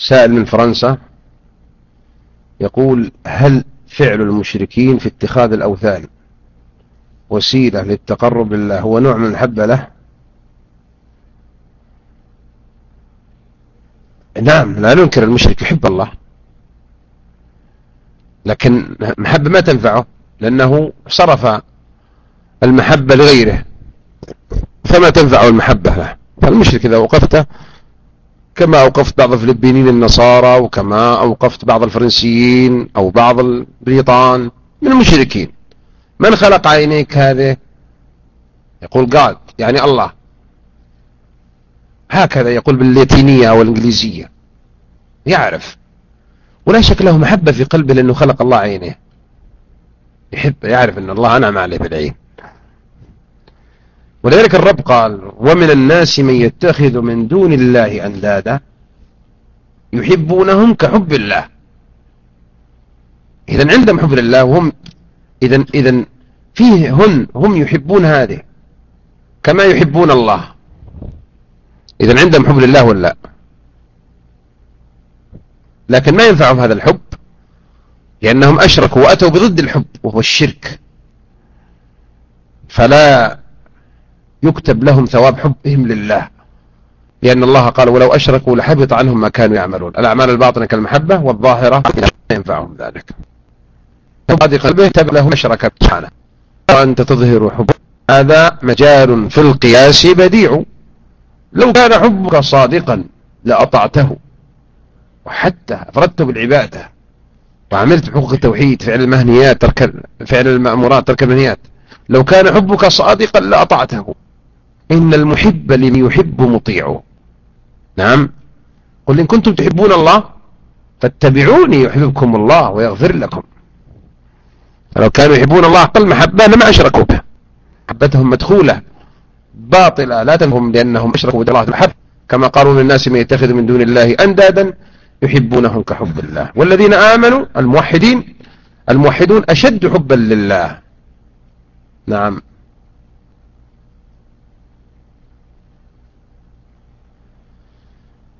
سائل من فرنسا يقول هل فعل المشركين في اتخاذ الأوثان وسيلة للتقرب لله هو نوع من المحبة له؟ نعم لا ننكر المشرك يحب الله لكن محبة ما تنفعه؟ لأنه صرف المحبة لغيره فما تنفع المحبة له؟ فالمشرك إذا وقفته كما أوقفت بعض الفلبينيين النصارى وكما أوقفت بعض الفرنسيين أو بعض البريطان من المشركين. من خلق عينيك هذه؟ يقول قاد يعني الله. هكذا يقول باللاتينية أو الإنجليزية يعرف. ولا شك له محبة في قلبه لأنه خلق الله عينيه. يحب يعرف أن الله أنعم عليه بالعين. ولذلك الرب قال ومن الناس من يتخذ من دون الله أندادا يحبونهم كحب الله. إذا عندهم حب لله وهم إذا إذا فيه هن هم يحبون هذه كما يحبون الله. إذا عندهم حب لله ولا لا؟ لكن ما ينفعهم هذا الحب؟ لأنهم أشركوا وأتوا بضد الحب وهو الشرك. فلا يكتب لهم ثواب حبهم لله. لأن الله قال ولو أشركوا لحبط عنهم ما كانوا يعملون. الأعمال الباطنة كالمحبة والظاهرة لا ينفعهم ذلك. هذه قلبه تبع له أشرك سبحانه. وأنت تظهر حب. هذا مجال في القياس بديع. لو كان حبك صادقا لأطعته. وحتى أفردت بالعبادة. وعملت حقوق التوحيد فعل المهنيات ترك فعل المأمورات ترك المهنيات. لو كان حبك صادقا لأطعته. إن المحب لمن يحب مطيعه نعم. قل إن كنتم تحبون الله فاتبعوني يحببكم الله ويغفر لكم. لو كانوا يحبون الله أقل محبة لما أشركوا به. محبتهم مدخولة باطلة لا تنهم لأنهم أشركوا بالله المحب كما قالوا للناس من يتخذ من دون الله أندادا يحبونهم كحب الله. والذين آمنوا الموحدين الموحدون أشد حبا لله. نعم.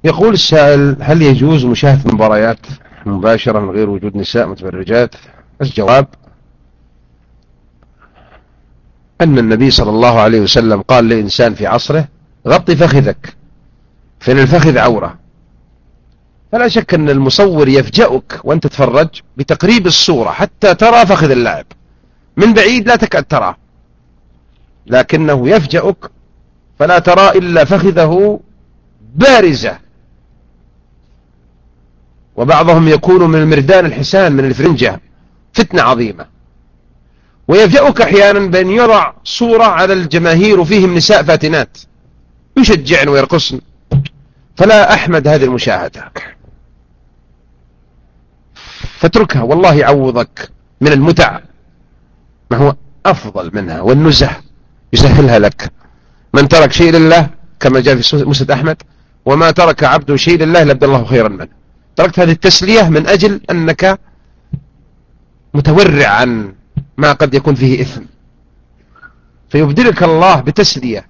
يقول السائل هل يجوز مشاهدة مباريات مباشرة من غير وجود نساء متبرجات الجواب أن النبي صلى الله عليه وسلم قال لإنسان في عصره غطي فخذك فإن الفخذ عورة. فلا شك أن المصور يفجأك وأنت تتفرج بتقريب الصورة حتى ترى فخذ اللاعب. من بعيد لا تكاد ترى. لكنه يفجأك فلا ترى إلا فخذه بارزة. وبعضهم يكون من المردان الحسان من الفرنجة. فتنة عظيمة. ويفجأك أحيانا بأن يضع صورة على الجماهير وفيهم نساء فاتنات. يشجعن ويرقصن. فلا أحمد هذه المشاهدة. فاتركها. والله يعوضك من المتع. ما هو أفضل منها. والنزه يسهلها لك. من ترك شيء لله كما جاء في مسند أحمد. وما ترك عبد شيء لله لابد الله خيرا منه. تركت هذه التسلية من أجل أنك متورع عن ما قد يكون فيه إثم. فيبدلك الله بتسلية.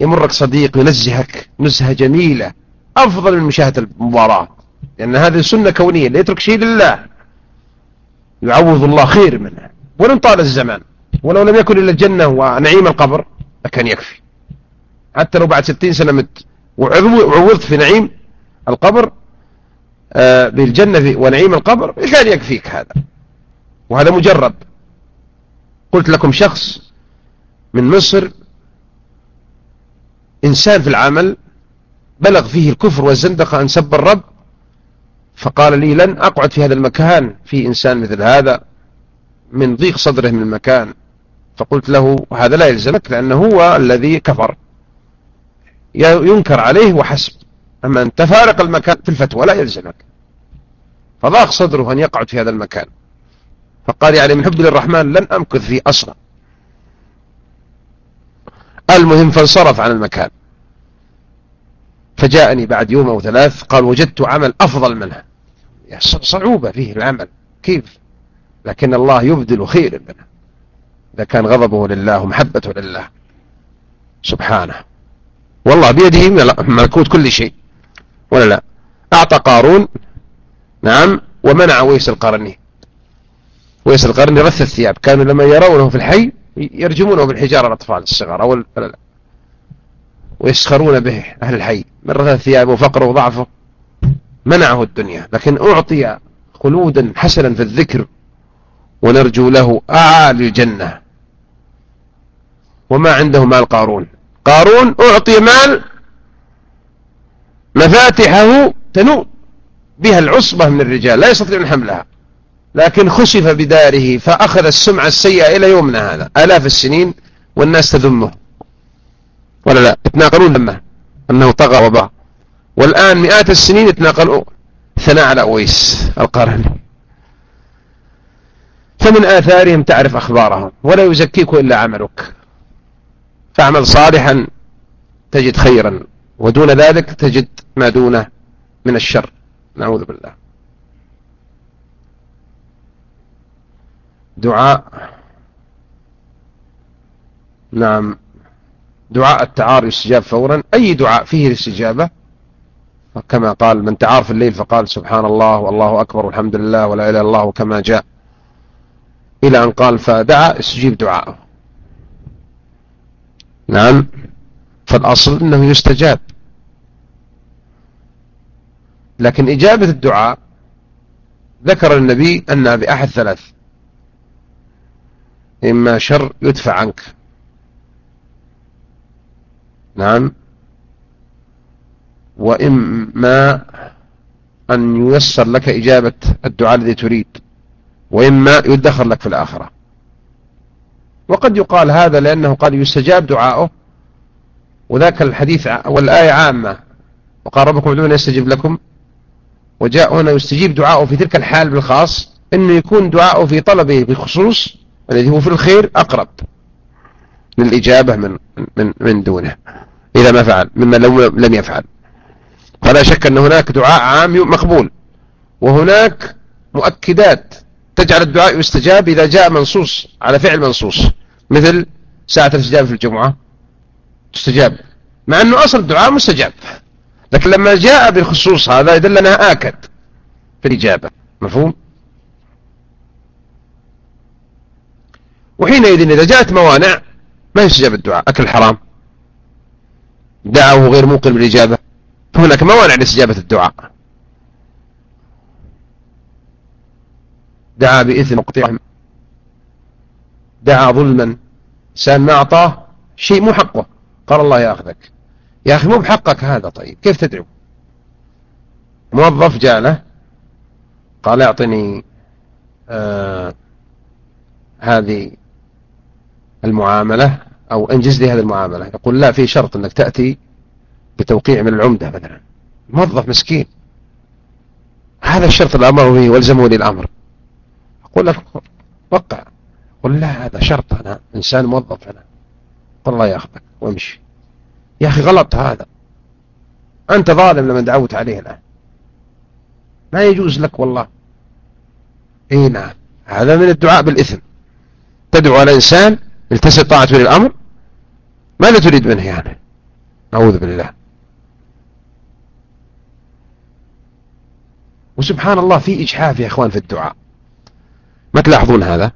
يمرك صديق ينزهك نزهة جميلة أفضل من مشاهدة المباراة. لأن هذه سنة كونية لا يترك شيء لله يعوض الله خير منه ولن طال الزمان. ولو لم يكن إلا الجنة ونعيم القبر لكان يكفي. حتى لو بعد ستين سنة مت وعوضت في نعيم القبر بالجنة ونعيم القبر كان يكفيك هذا. وهذا مجرب قلت لكم شخص من مصر إنسان في العمل بلغ فيه الكفر والزندقة أن سب الرب فقال لي لن أقعد في هذا المكان في إنسان مثل هذا من ضيق صدره من المكان. فقلت له هذا لا يلزمك لأنه هو الذي كفر. ينكر عليه وحسب. أما أن تفارق المكان في الفتوى لا يلزمك. فضاق صدره أن يقعد في هذا المكان. فقال يعني من حب للرحمن لن أمكث فيه أصلا. المهم فانصرف عن المكان. فجاءني بعد يوم أو ثلاث قال وجدت عمل أفضل منه صعوبة فيه العمل. كيف؟ لكن الله يبدل خير منه إذا كان غضبه لله ومحبته لله. سبحانه. والله بيده ملكوت كل شيء. ولا لا؟ أعطى قارون نعم ومنع ويس القرني. ويس القرني رث الثياب. كانوا لما يرونه في الحي يرجمونه بالحجارة الأطفال الصغار أو ويسخرون به أهل الحي. من رث الثياب وفقره وضعفه منعه الدنيا. لكن أعطي خلودا حسنا في الذكر ونرجو له أعالي الجنة. وما عنده مال قارون. قارون أعطي مال مفاتحه تنوء بها العصبة من الرجال لا يستطيعون حملها. لكن خسف بداره فأخذ السمعة السيئة إلى يومنا هذا. آلاف السنين والناس تذمه. ولا لا؟ يتناقلون ذمه أنه طغى وبغى والآن مئات السنين يتناقلوا ثناء على أويس القرني. فمن آثارهم تعرف أخبارهم ولا يزكيك إلا عملك. فاعمل صالحا تجد خيرا. ودون ذلك تجد ما دونه من الشر. نعوذ بالله. دعاء. نعم. دعاء التعار يستجاب فورا. أي دعاء فيه الاستجابة؟ كما قال من تعار في الليل فقال سبحان الله والله أكبر والحمد لله ولا إله إلا الله كما جاء. إلى أن قال فدعا استجيب دعاءه. نعم. فالأصل أنه يستجاب. لكن إجابة الدعاء ذكر النبي أنها بأحد ثلاث. إما شر يدفع عنك. نعم. وإما أن ييسر لك إجابة الدعاء الذي تريد. وإما يدخر لك في الآخرة. وقد يقال هذا لأنه قد يستجاب دعاؤه. وذاك الحديث والآية عامة. وقال ربكم ادعوني يستجيب لكم. وجاء هنا يستجيب دعاؤه في تلك الحال بالخاص إنه يكون دعاؤه في طلبه بخصوص الذي هو في الخير أقرب للإجابة من من من دونه. إذا ما فعل مما لو لم يفعل. فلا شك أن هناك دعاء عام مقبول. وهناك مؤكدات تجعل الدعاء يستجاب إذا جاء منصوص على فعل منصوص. مثل ساعة الاستجابة في الجمعة تستجاب. مع أنه أصل الدعاء مستجاب. لكن لما جاء بالخصوص هذا يدل انها آكد في الإجابة. مفهوم؟ وحينئذ إذا جاءت موانع ما يستجاب الدعاء؟ أكل حرام. دعوه غير موقن بالإجابة. فهناك موانع لاستجابة الدعاء. دعا بإثم مقطع. دعا ظلما. سان ما أعطاه شيء مو حقه. قال الله يأخذك يا أخي مو بحقك هذا طيب كيف تدعو موظف جاء له قال أعطني آه هذه المعاملة أو أنجز لي هذه المعاملة. يقول لا في شرط أنك تأتي بتوقيع من العمدة مثلا. موظف مسكين. هذا الشرط اللي أمره به وألزمه لي الأمر. أقول لك وقع. قل لا هذا شرط أنا إنسان موظف أنا. قل الله يأخذك وامشي. يا أخي غلط هذا. أنت ظالم لما دعوت عليه الآن. ما يجوز لك والله. إي نعم. هذا من الدعاء بالإثم. تدعو على إنسان التسي طاعة ولي الأمر ماذا تريد منه يعني؟ أعوذ بالله. وسبحان الله في إجحاف يا إخوان في الدعاء. ما تلاحظون هذا؟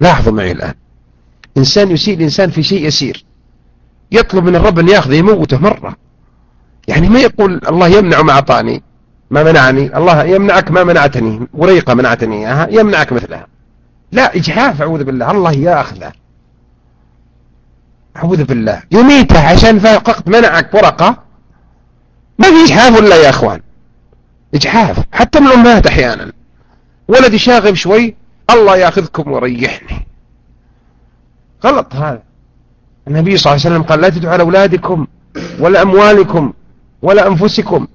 لاحظوا معي الآن. إنسان يسيء الإنسان في شيء يسير. يطلب من الرب أن يأخذ يموته مرة. يعني ما يقول الله يمنع ما أعطاني ما منعني الله يمنعك ما منعتني وريقة منعتني يمنعك مثلها. لا إجحاف أعوذ بالله الله يأخذه. أعوذ بالله. يميته عشان فقط منعك ورقة؟ ما في إجحاف ولا يا أخوان؟ إجحاف. حتى من الأمهات أحيانا. ولدي شاغب شوي الله يأخذكم وريحني. غلط هذا. النبي صلى الله عليه وسلم قال لا تدعوا على أولادكم ولا أموالكم ولا أنفسكم.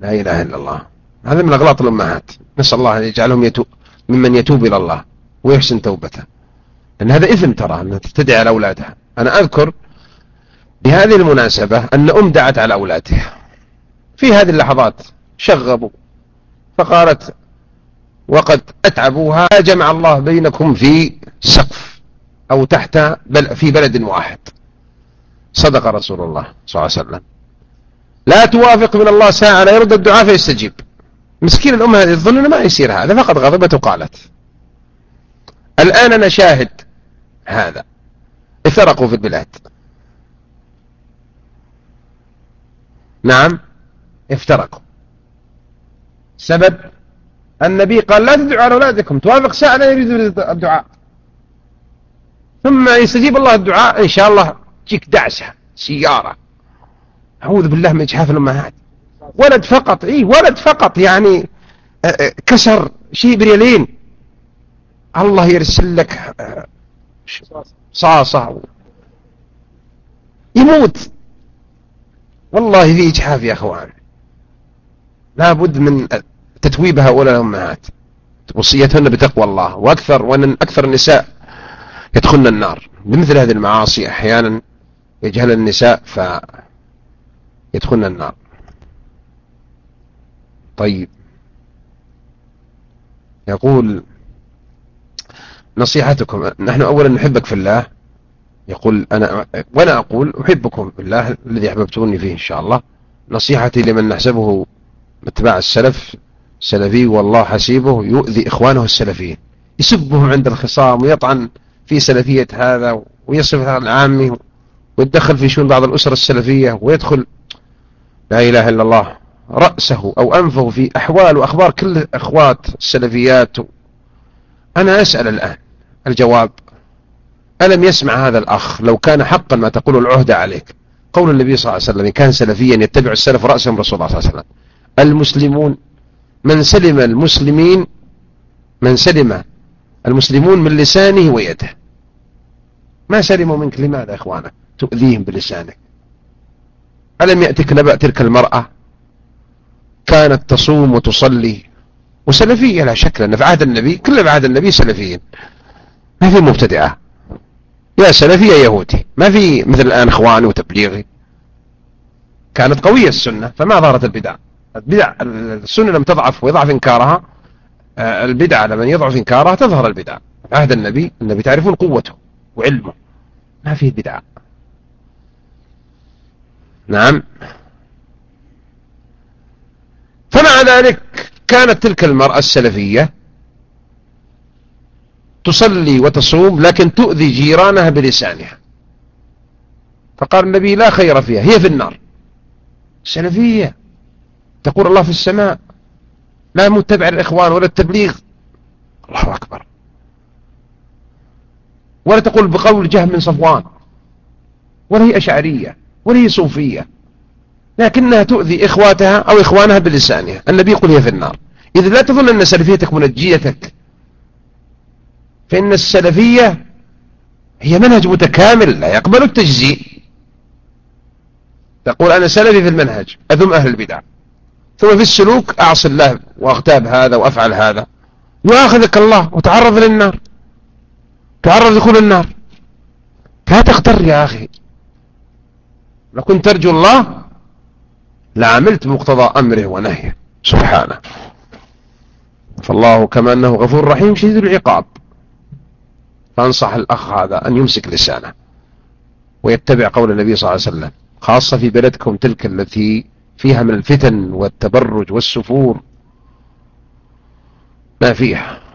لا إله إلا الله. هذا من أغلاط الأمهات. نسأل الله أن يجعلهم يتوب ممن يتوب إلى الله ويحسن توبته. لأن هذا إثم ترى أن تدعي على أولادها. أنا أذكر بهذه المناسبة أن أم دعت على أولادها. في هذه اللحظات شغبوا فقالت وقد أتعبوها جمع الله بينكم في سقف. أو تحت بل في بلد واحد. صدق رسول الله صلى الله عليه وسلم. لا توافق من الله ساعة لا يرد الدعاء فيستجيب. مسكين الأمة تظن ما يصير هذا فقد غضبت وقالت الآن أنا شاهد هذا. افترقوا في البلاد. نعم افترقوا. سبب النبي قال لا تدعوا على أولادكم توافق ساعة لا يريد الدعاء. ثم يستجيب الله الدعاء إن شاء الله تجيك دعسة سيارة. أعوذ بالله من إجحاف الأمهات. ولد فقط إيه ولد فقط يعني كسر شيء بريالين. الله يرسل لك صاصة. يموت. والله في إجحاف يا أخوان. لابد من تتويب هؤلاء الأمهات. وصيتهن بتقوى الله وأكثر وأن أكثر النساء يدخلن النار. بمثل هذه المعاصي أحيانا يجهل النساء فيدخلن النار. طيب. يقول نصيحتكم نحن أولا نحبك في الله. يقول أنا وأنا أقول أحبكم في الله الذي أحببتوني فيه إن شاء الله. نصيحتي لمن نحسبه اتباع السلف سلفي والله حسيبه يؤذي إخوانه السلفيين. يسبهم عند الخصام ويطعن في سلفية هذا ويصف العامي ويتدخل في شؤون بعض الأسر السلفية ويدخل لا إله إلا الله رأسه أو أنفه في أحوال وأخبار كل أخوات السلفيات. أنا أسأل الآن الجواب. ألم يسمع هذا الأخ لو كان حقا ما تقول العهد عليك؟ قول النبي صلى الله عليه وسلم كان سلفيا يتبع السلف رأسهم رسول الله صلى الله عليه وسلم. المسلمون من سلم المسلمين من سلم المسلمون من لسانه ويده. ما سلموا منك لماذا يا إخوانا تؤذيهم بلسانك. ألم يأتك نبأ تلك المرأة؟ كانت تصوم وتصلي. وسلفية لا شك لأن في عهد النبي كل في عهد النبي سلفيين ما في مبتدعة. يا سلفي يا يهودي. ما في مثل الآن إخواني وتبليغي. كانت قوية السنة فما ظهرت البدع. البدع السنة لم تضعف ويضعف إنكارها آه، البدعة لمن يضعف إنكارها تظهر البدع. عهد النبي النبي تعرفون قوته. وعلمه. ما فيه بدعة. نعم. فمع ذلك كانت تلك المرأة السلفية تصلي وتصوم لكن تؤذي جيرانها بلسانها. فقال النبي لا خير فيها هي في النار. سلفية. تقول الله في السماء لا متبع الإخوان ولا التبليغ. الله أكبر. ولا تقول بقول جهم من صفوان. ولا هي أشعرية ولا هي صوفية. لكنها تؤذي إخواتها أو إخوانها بلسانها. النبي يقول هي في النار. إذا لا تظن أن سلفيتك منجيتك. فإن السلفية هي منهج متكامل لا يقبل التجزيء. تقول أنا سلفي في المنهج أذم أهل البدع. ثم في السلوك أعصي الله وأغتاب هذا وأفعل هذا. يؤاخذك الله وتعرض للنار. تعرض دخول النار. لا تغتر يا أخي. لو كنت ترجو الله لعملت مقتضى أمره ونهيه. سبحانه. فالله كما أنه غفور رحيم شديد العقاب. فأنصح الأخ هذا أن يمسك لسانه. ويتبع قول النبي صلى الله عليه وسلم خاصة في بلدكم تلك التي فيها من الفتن والتبرج والسفور. ما فيها.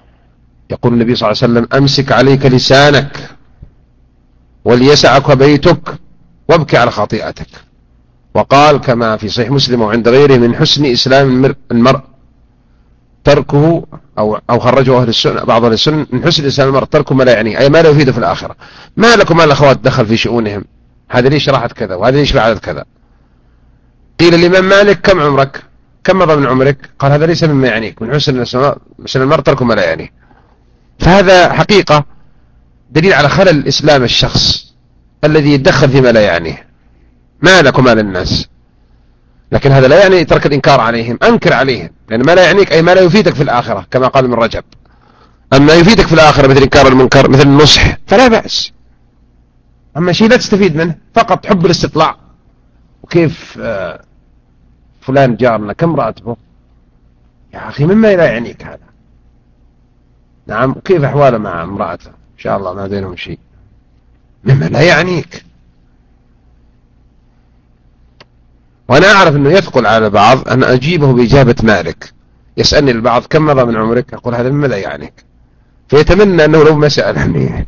يقول النبي صلى الله عليه وسلم أمسك عليك لسانك وليسعك بيتك وابكي على خطيئتك. وقال كما في صحيح مسلم وعند غيره من حسن إسلام المرء تركه أو, أو خرجه أهل السنة بعض أهل السنة من حسن إسلام المرء تركه ما لا يعنيه أي ما لا يفيده في الآخرة. ما لكم الأخوات دخل في شؤونهم؟ هذا ليش راحت كذا؟ وهذا ليش فعلت كذا؟ قيل الإمام مالك كم عمرك؟ كم مضى من عمرك؟ قال هذا ليس مما يعنيك من حسن إسلام المرء تركه ما لا يعنيه فهذا حقيقة دليل على خلل الإسلام الشخص الذي يتدخل فيما لا يعنيه. ما لك وما للناس لكن هذا لا يعني ترك الإنكار عليهم أنكر عليهم. لأن ما لا يعنيك أي ما لا يفيدك في الآخرة كما قال من رجب. أما يفيدك في الآخرة مثل إنكار المنكر مثل النصح فلا بأس. أما شيء لا تستفيد منه فقط حب الاستطلاع. وكيف آه، فلان جارنا كم راتبه؟ يا أخي مما لا يعنيك هذا. نعم وكيف أحواله مع امرأته؟ إن شاء الله ما بينهم شيء. مما لا يعنيك. وأنا أعرف أنه يثقل على بعض أن أجيبه بإجابة مالك. يسألني البعض كم مضى من عمرك؟ أقول هذا ماذا يعنيك. فيتمنى أنه لو ما سألني [LAUGHS]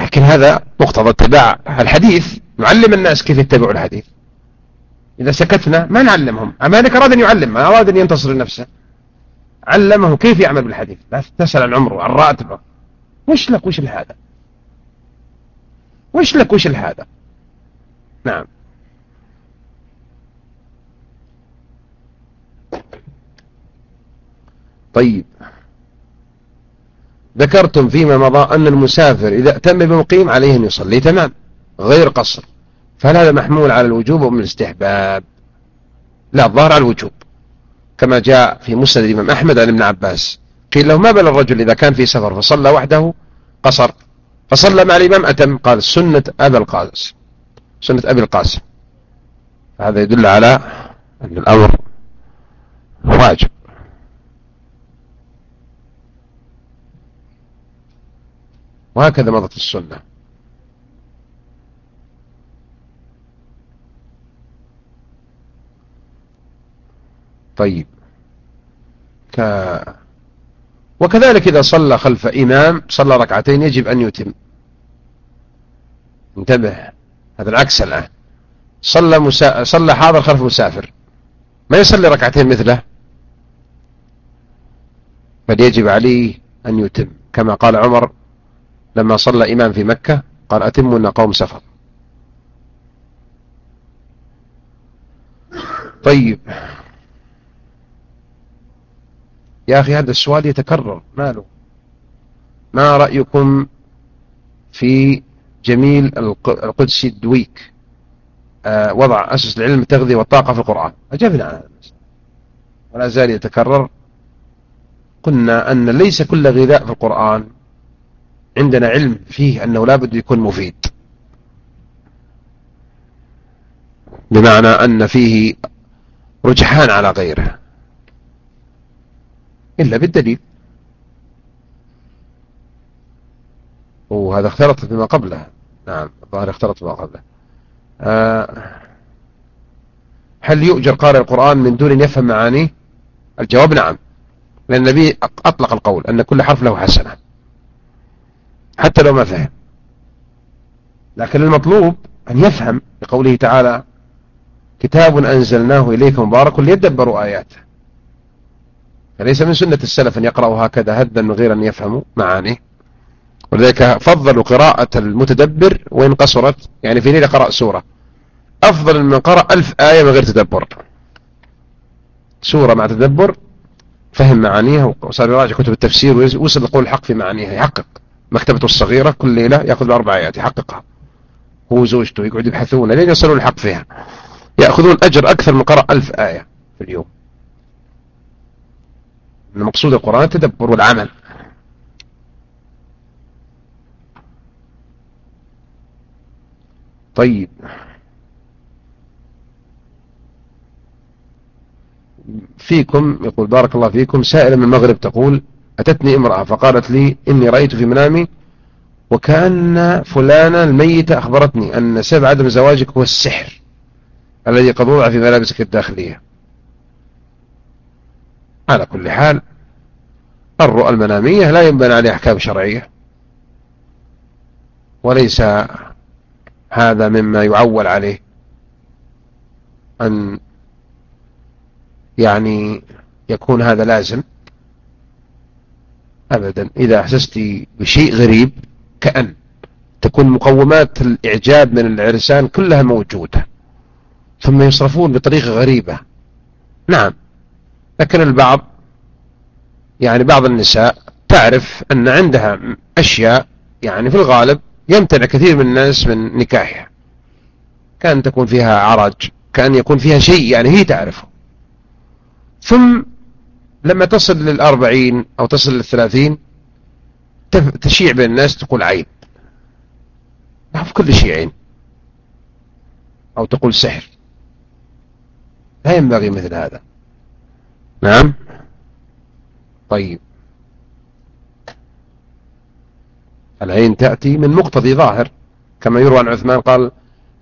لكن هذا مقتضى اتباع الحديث. نعلم الناس كيف يتبعوا الحديث. إذا سكتنا ما نعلمهم. مالك أراد أن يعلم ما أراد أن ينتصر لنفسه علمه كيف يعمل بالحديث. لا تسأل عن عمره عن راتبه وش لك وش هذا وش لك وش هذا نعم. طيب. ذكرتم فيما مضى أن المسافر إذا أتم بمقيم عليه أن يصلي. تمام. غير قصر. فهل هذا محمول على الوجوب أم الاستحباب؟ لا الظاهر على الوجوب. كما جاء في مسند الإمام أحمد عن ابن عباس. قيل له ما بل الرجل إذا كان في سفر؟ فصلى وحده قصر. فصلى مع الإمام أتم قال سنة أبا القاسم. سنة أبي القاسم. هذا يدل على أن الأمر واجب. وهكذا مضت السنة. طيب. ك... وكذلك إذا صلى خلف إمام صلى ركعتين يجب أن يتم. انتبه هذا العكس الآن. صلى, مسا... صلى حاضر خلف مسافر. ما يصلي ركعتين مثله؟ بل يجب عليه أن يتم. كما قال عمر لما صلى إمام في مكة قال أتمنا قوم سفر. طيب. يا أخي هذا السؤال يتكرر ماله. ما رأيكم في جميل القدسي الدويك؟ آه وضع أسس العلم التغذية والطاقة في القرآن. أجبنا عن هذا ولا زال يتكرر. قلنا أن ليس كل غذاء في القرآن عندنا علم فيه أنه لا بد يكون مفيد. بمعنى أن فيه رجحان على غيره. إلا بالدليل. وهذا اختلط بما قبله. نعم الظاهر اختلط بما قبله. آه هل يؤجر قارئ القرآن من دون أن يفهم معانيه؟ الجواب نعم. لأن النبي أطلق القول أن كل حرف له حسنة. حتى لو ما فهم. لكن المطلوب أن يفهم بقوله تعالى كتاب أنزلناه إليك مبارك ليدبروا آياته. فليس من سنة السلف أن يقرأوا هكذا هدا من غير أن يفهموا معانيه ولذلك فضلوا قراءة المتدبر وإن قصرت يعني في ليلة قرأ سورة. أفضل من قرأ ألف آية من غير تدبر. سورة مع تدبر فهم معانيها وصار يراجع كتب التفسير ويوصل لقول الحق في معانيها. يحقق. مكتبته الصغيرة كل ليلة يأخذ أربع آيات يحققها. هو وزوجته يقعد يبحثون لين يصلوا الحق فيها. يأخذون أجر أكثر من قرأ ألف آية في اليوم. المقصود القرآن التدبر والعمل. طيب. فيكم يقول بارك الله فيكم سائلة من المغرب تقول أتتني امرأة فقالت لي إني رأيت في منامي وكأن فلانة الميتة أخبرتني أن سبب عدم زواجك هو السحر الذي قد وضع في ملابسك الداخلية. على كل حال الرؤى المنامية لا ينبنى عليها أحكام شرعية. وليس هذا مما يعول عليه أن يعني يكون هذا لازم أبدا. إذا أحسست بشيء غريب كأن تكون مقومات الإعجاب من العرسان كلها موجودة ثم يصرفون بطريقة غريبة. نعم. لكن البعض يعني بعض النساء تعرف أن عندها أشياء يعني في الغالب يمتنع كثير من الناس من نكاحها. كأن تكون فيها عرج كأن يكون فيها شيء يعني هي تعرفه. ثم لما تصل للأربعين أو تصل للثلاثين تشيع بين الناس تقول عين في كل شيء عين أو تقول سحر. لا ينبغي مثل هذا. نعم. طيب. العين تأتي من مقتضي ظاهر. كما يروى عن عثمان قال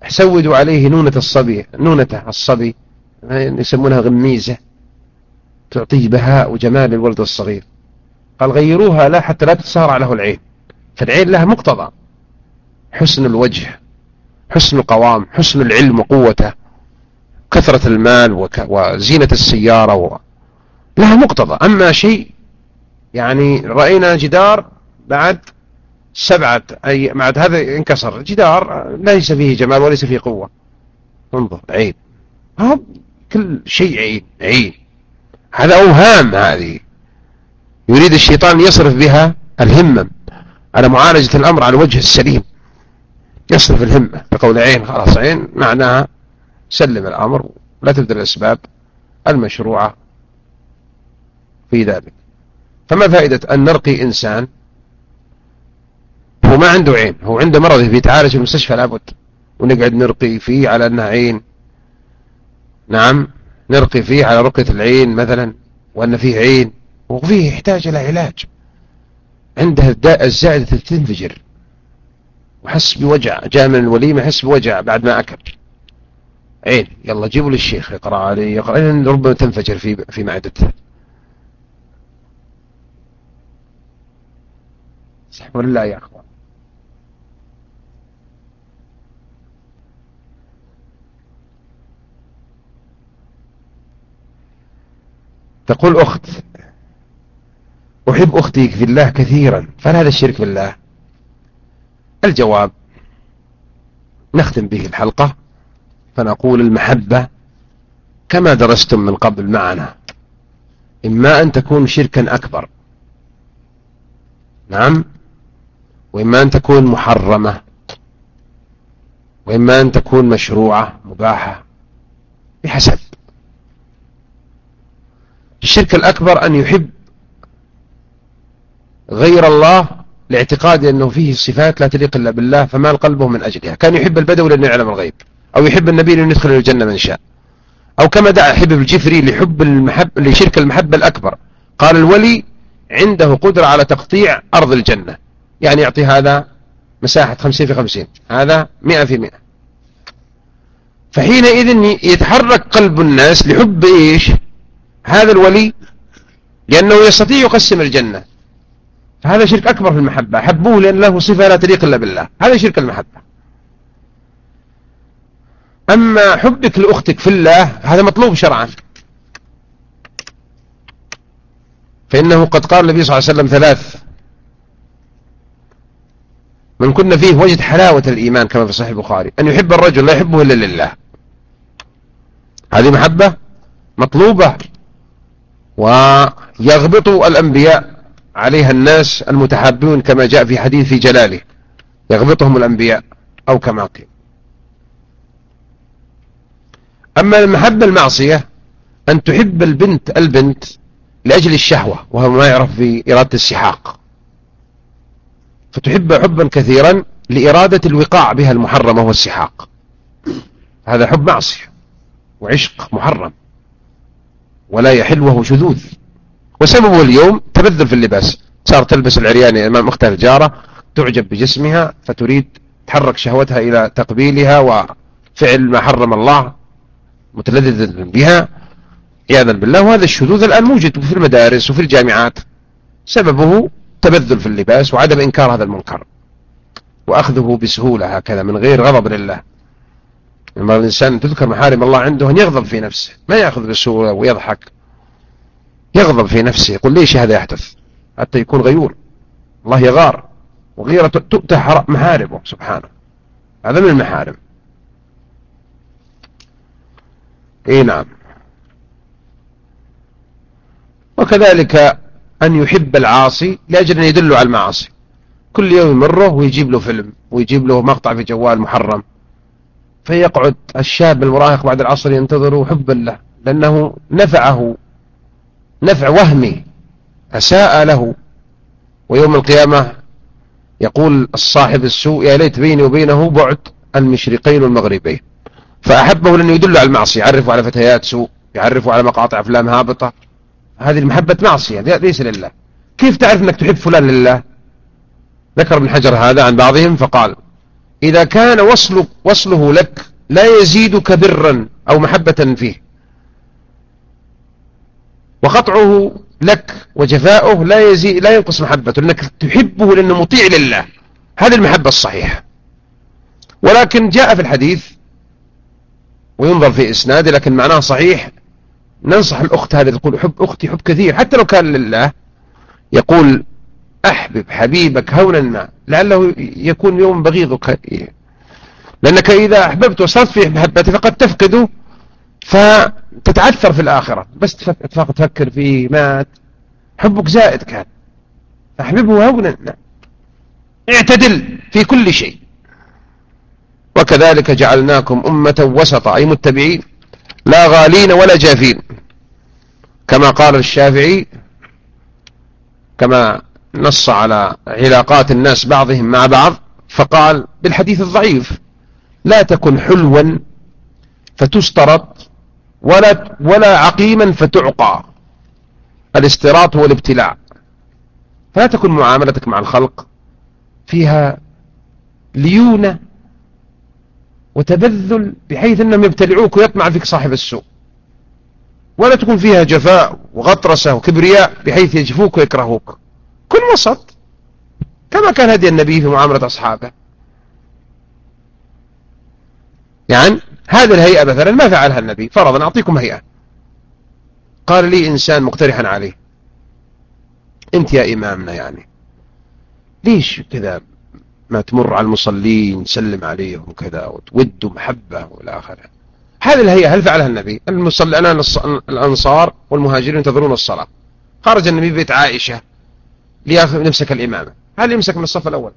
سودوا عليه نونة الصبي نونته الصبي يسمونها غميزة. تعطيه بهاء وجمال للولد الصغير. قال غيروها لا حتى لا تتصارع له العين. فالعين لها مقتضى. حسن الوجه حسن القوام حسن العلم وقوته كثرة المال. وزينة السيارة. لها مقتضى. أما شيء يعني رأينا جدار بعد سبعة أي بعد هذا انكسر. جدار ليس فيه جمال وليس فيه قوة. انظر عين. هذا كل شيء عين عين. هذا أوهام هذه. يريد الشيطان يصرف بها الهمم. على معالجة الأمر على الوجه السليم. يصرف الهمة بقول عين خلاص عين معناها سلم الأمر لا تبذل الأسباب المشروعة. في ذلك. فما فائدة أن نرقي إنسان؟ هو ما عنده عين هو عنده مرض بيتعالج في المستشفى لابد. ونقعد نرقي فيه على أنها عين. نعم نرقي فيه على رقية العين مثلا وأن فيه عين. وفيه يحتاج إلى علاج. عنده الزائدة تنفجر وحس بوجع جاء من الوليمة حس بوجع بعد ما أكل. عين يلا جيبوا للشيخ يقرأ عليه يقرأ ربما تنفجر في في معدته. ولا لا يا أخوان. تقول أخت أحب أختي في الله كثيرا فهل هذا الشرك بالله؟ الجواب نختم به الحلقة فنقول المحبة كما درستم من قبل معنا. إما أن تكون شركا أكبر. نعم؟ وإما أن تكون محرمة وإما أن تكون مشروعة مباحة بحسب. الشرك الأكبر أن يحب غير الله لاعتقاد أنه فيه صفات لا تليق إلا بالله فمال قلبه من أجلها. كان يحب البدو لأنه يعلم الغيب أو يحب النبي لأنه يدخل الجنة من شاء. أو كما دعا حبب الجفري لحب المحب لشرك المحبة الأكبر قال الولي عنده قدرة على تقطيع أرض الجنة. يعني يعطي هذا مساحة خمسين في خمسين. هذا مئة في مئة. فحينئذ يتحرك قلب الناس لحب إيش؟ هذا الولي لأنه يستطيع يقسم الجنة. فهذا شرك أكبر في المحبة. حبوه لأن له صفة لا تليق إلا بالله. هذا شرك المحبة. أما حبك لأختك في الله هذا مطلوب شرعا. فإنه قد قال النبي صلى الله عليه وسلم ثلاث من كنا فيه وجد حلاوة الإيمان كما في صحيح البخاري. أن يحب الرجل لا يحبه إلا لله. هذه محبة مطلوبة ويغبط الأنبياء عليها الناس المتحابون كما جاء في حديث في جلاله. يغبطهم الأنبياء أو كما قيل. أما المحبة المعصية أن تحب البنت البنت لأجل الشهوة وهو ما يعرف بإرادة السحاق. فتحب حبا كثيرا لإرادة الوقاع بها المحرم وهو السحاق. هذا حب معصية وعشق محرم ولا يحل وهو شذوذ. وسببه اليوم تبذل في اللباس. صار تلبس العريان أمام أختها الجارة تعجب بجسمها فتريد تحرك شهوتها إلى تقبيلها وفعل ما حرم الله متلذذ بها. عياذا بالله وهذا الشذوذ الآن موجود في المدارس وفي الجامعات. سببه تبذل في اللباس وعدم إنكار هذا المنكر. وأخذه بسهولة هكذا من غير غضب لله. لما الإنسان تذكر محارم الله عنده أن يغضب في نفسه. ما يأخذ بسهولة ويضحك. يغضب في نفسه. يقول ليش هذا يحدث؟ حتى يكون غيور. الله يغار. وغيرة تؤتى محارمه سبحانه. هذا من المحارم. إي نعم. وكذلك أن يحب العاصي لأجل أن يدله على المعاصي. كل يوم يمره ويجيب له فيلم ويجيب له مقطع في جوال محرم. فيقعد الشاب المراهق بعد العصر ينتظره حبا له لأنه نفعه نفع وهمي أساء له. ويوم القيامة يقول الصاحب السوء يا ليت بيني وبينه بعد المشرقين والمغربين. فأحبه لأنه يدل على المعصية يعرفه على فتيات سوء يعرفه على مقاطع أفلام هابطة. هذه المحبة معصية ليس لله كيف تعرف أنك تحب فلان لله؟ ذكر ابن حجر هذا عن بعضهم فقال إذا كان وصل وصله لك لا يزيدك برا أو محبة فيه. وقطعه لك وجفاؤه لا يزيد لا ينقص محبته لأنك تحبه لأنه مطيع لله. هذه المحبة الصحيحة. ولكن جاء في الحديث وينظر في إسناده لكن معناه صحيح ننصح الأخت هذه تقول حب أختي حب كثير حتى لو كان لله يقول أحبب حبيبك هونا ما لعله يكون يوم بغيضك. لأنك إذا أحببت وصلت في محبته فقد تفقده فتتعثر في الآخرة. بس تفكر فيه مات. حبك زائد كان. فأحببه هونا اعتدل في كل شيء. وكذلك جعلناكم أمة وسطا أي متبعين. لا غالين ولا جافين. كما قال الشافعي كما نص على علاقات الناس بعضهم مع بعض فقال بالحديث الضعيف لا تكن حلوا فتسترط ولا, ولا عقيما فتعقى. الاستراط هو الابتلاع فلا تكن معاملتك مع الخلق فيها ليونة وتبذل بحيث أنهم يبتلعوك ويطمع فيك صاحب السوء. ولا تكون فيها جفاء وغطرسة وكبرياء بحيث يجفوك ويكرهوك. كن وسط. كما كان هدي النبي في معاملة أصحابه. يعني هذه الهيئة مثلا ما فعلها النبي. فرضا أعطيكم هيئة. قال لي إنسان مقترحا عليه. أنت يا إمامنا يعني. ليش كذا؟ ما تمر على المصلين سلم عليهم وكذا وتود محبة وإلى آخره. هذه الهيئة هل فعلها النبي؟ المصلي الآن الأنصار والمهاجرين ينتظرون الصلاة. خرج النبي بيت عائشة ليأخذ يمسك الإمامة. هل يمسك من الصف الأول؟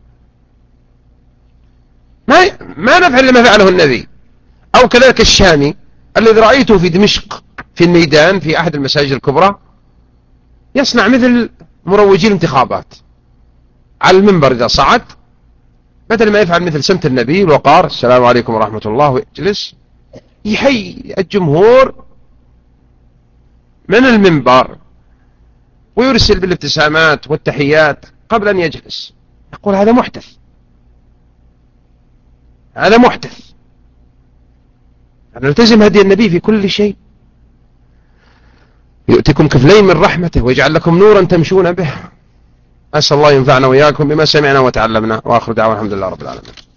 ما ما نفعل لما فعله النبي. أو كذلك الشامي الذي رأيته في دمشق في الميدان في أحد المساجد الكبرى يصنع مثل مروجي الانتخابات. على المنبر إذا صعد بدل ما يفعل مثل سمت النبي الوقار السلام عليكم ورحمة الله ويجلس يحيي الجمهور من المنبر ويرسل بالابتسامات والتحيات قبل أن يجلس. يقول هذا محدث. هذا محدث. نلتزم هدي النبي في كل شيء. يؤتكم كفلين من رحمته ويجعل لكم نورا تمشون به. أسأل الله ينفعنا وإياكم بما سمعنا وتعلمنا. وآخر دعوة الحمد لله رب العالمين.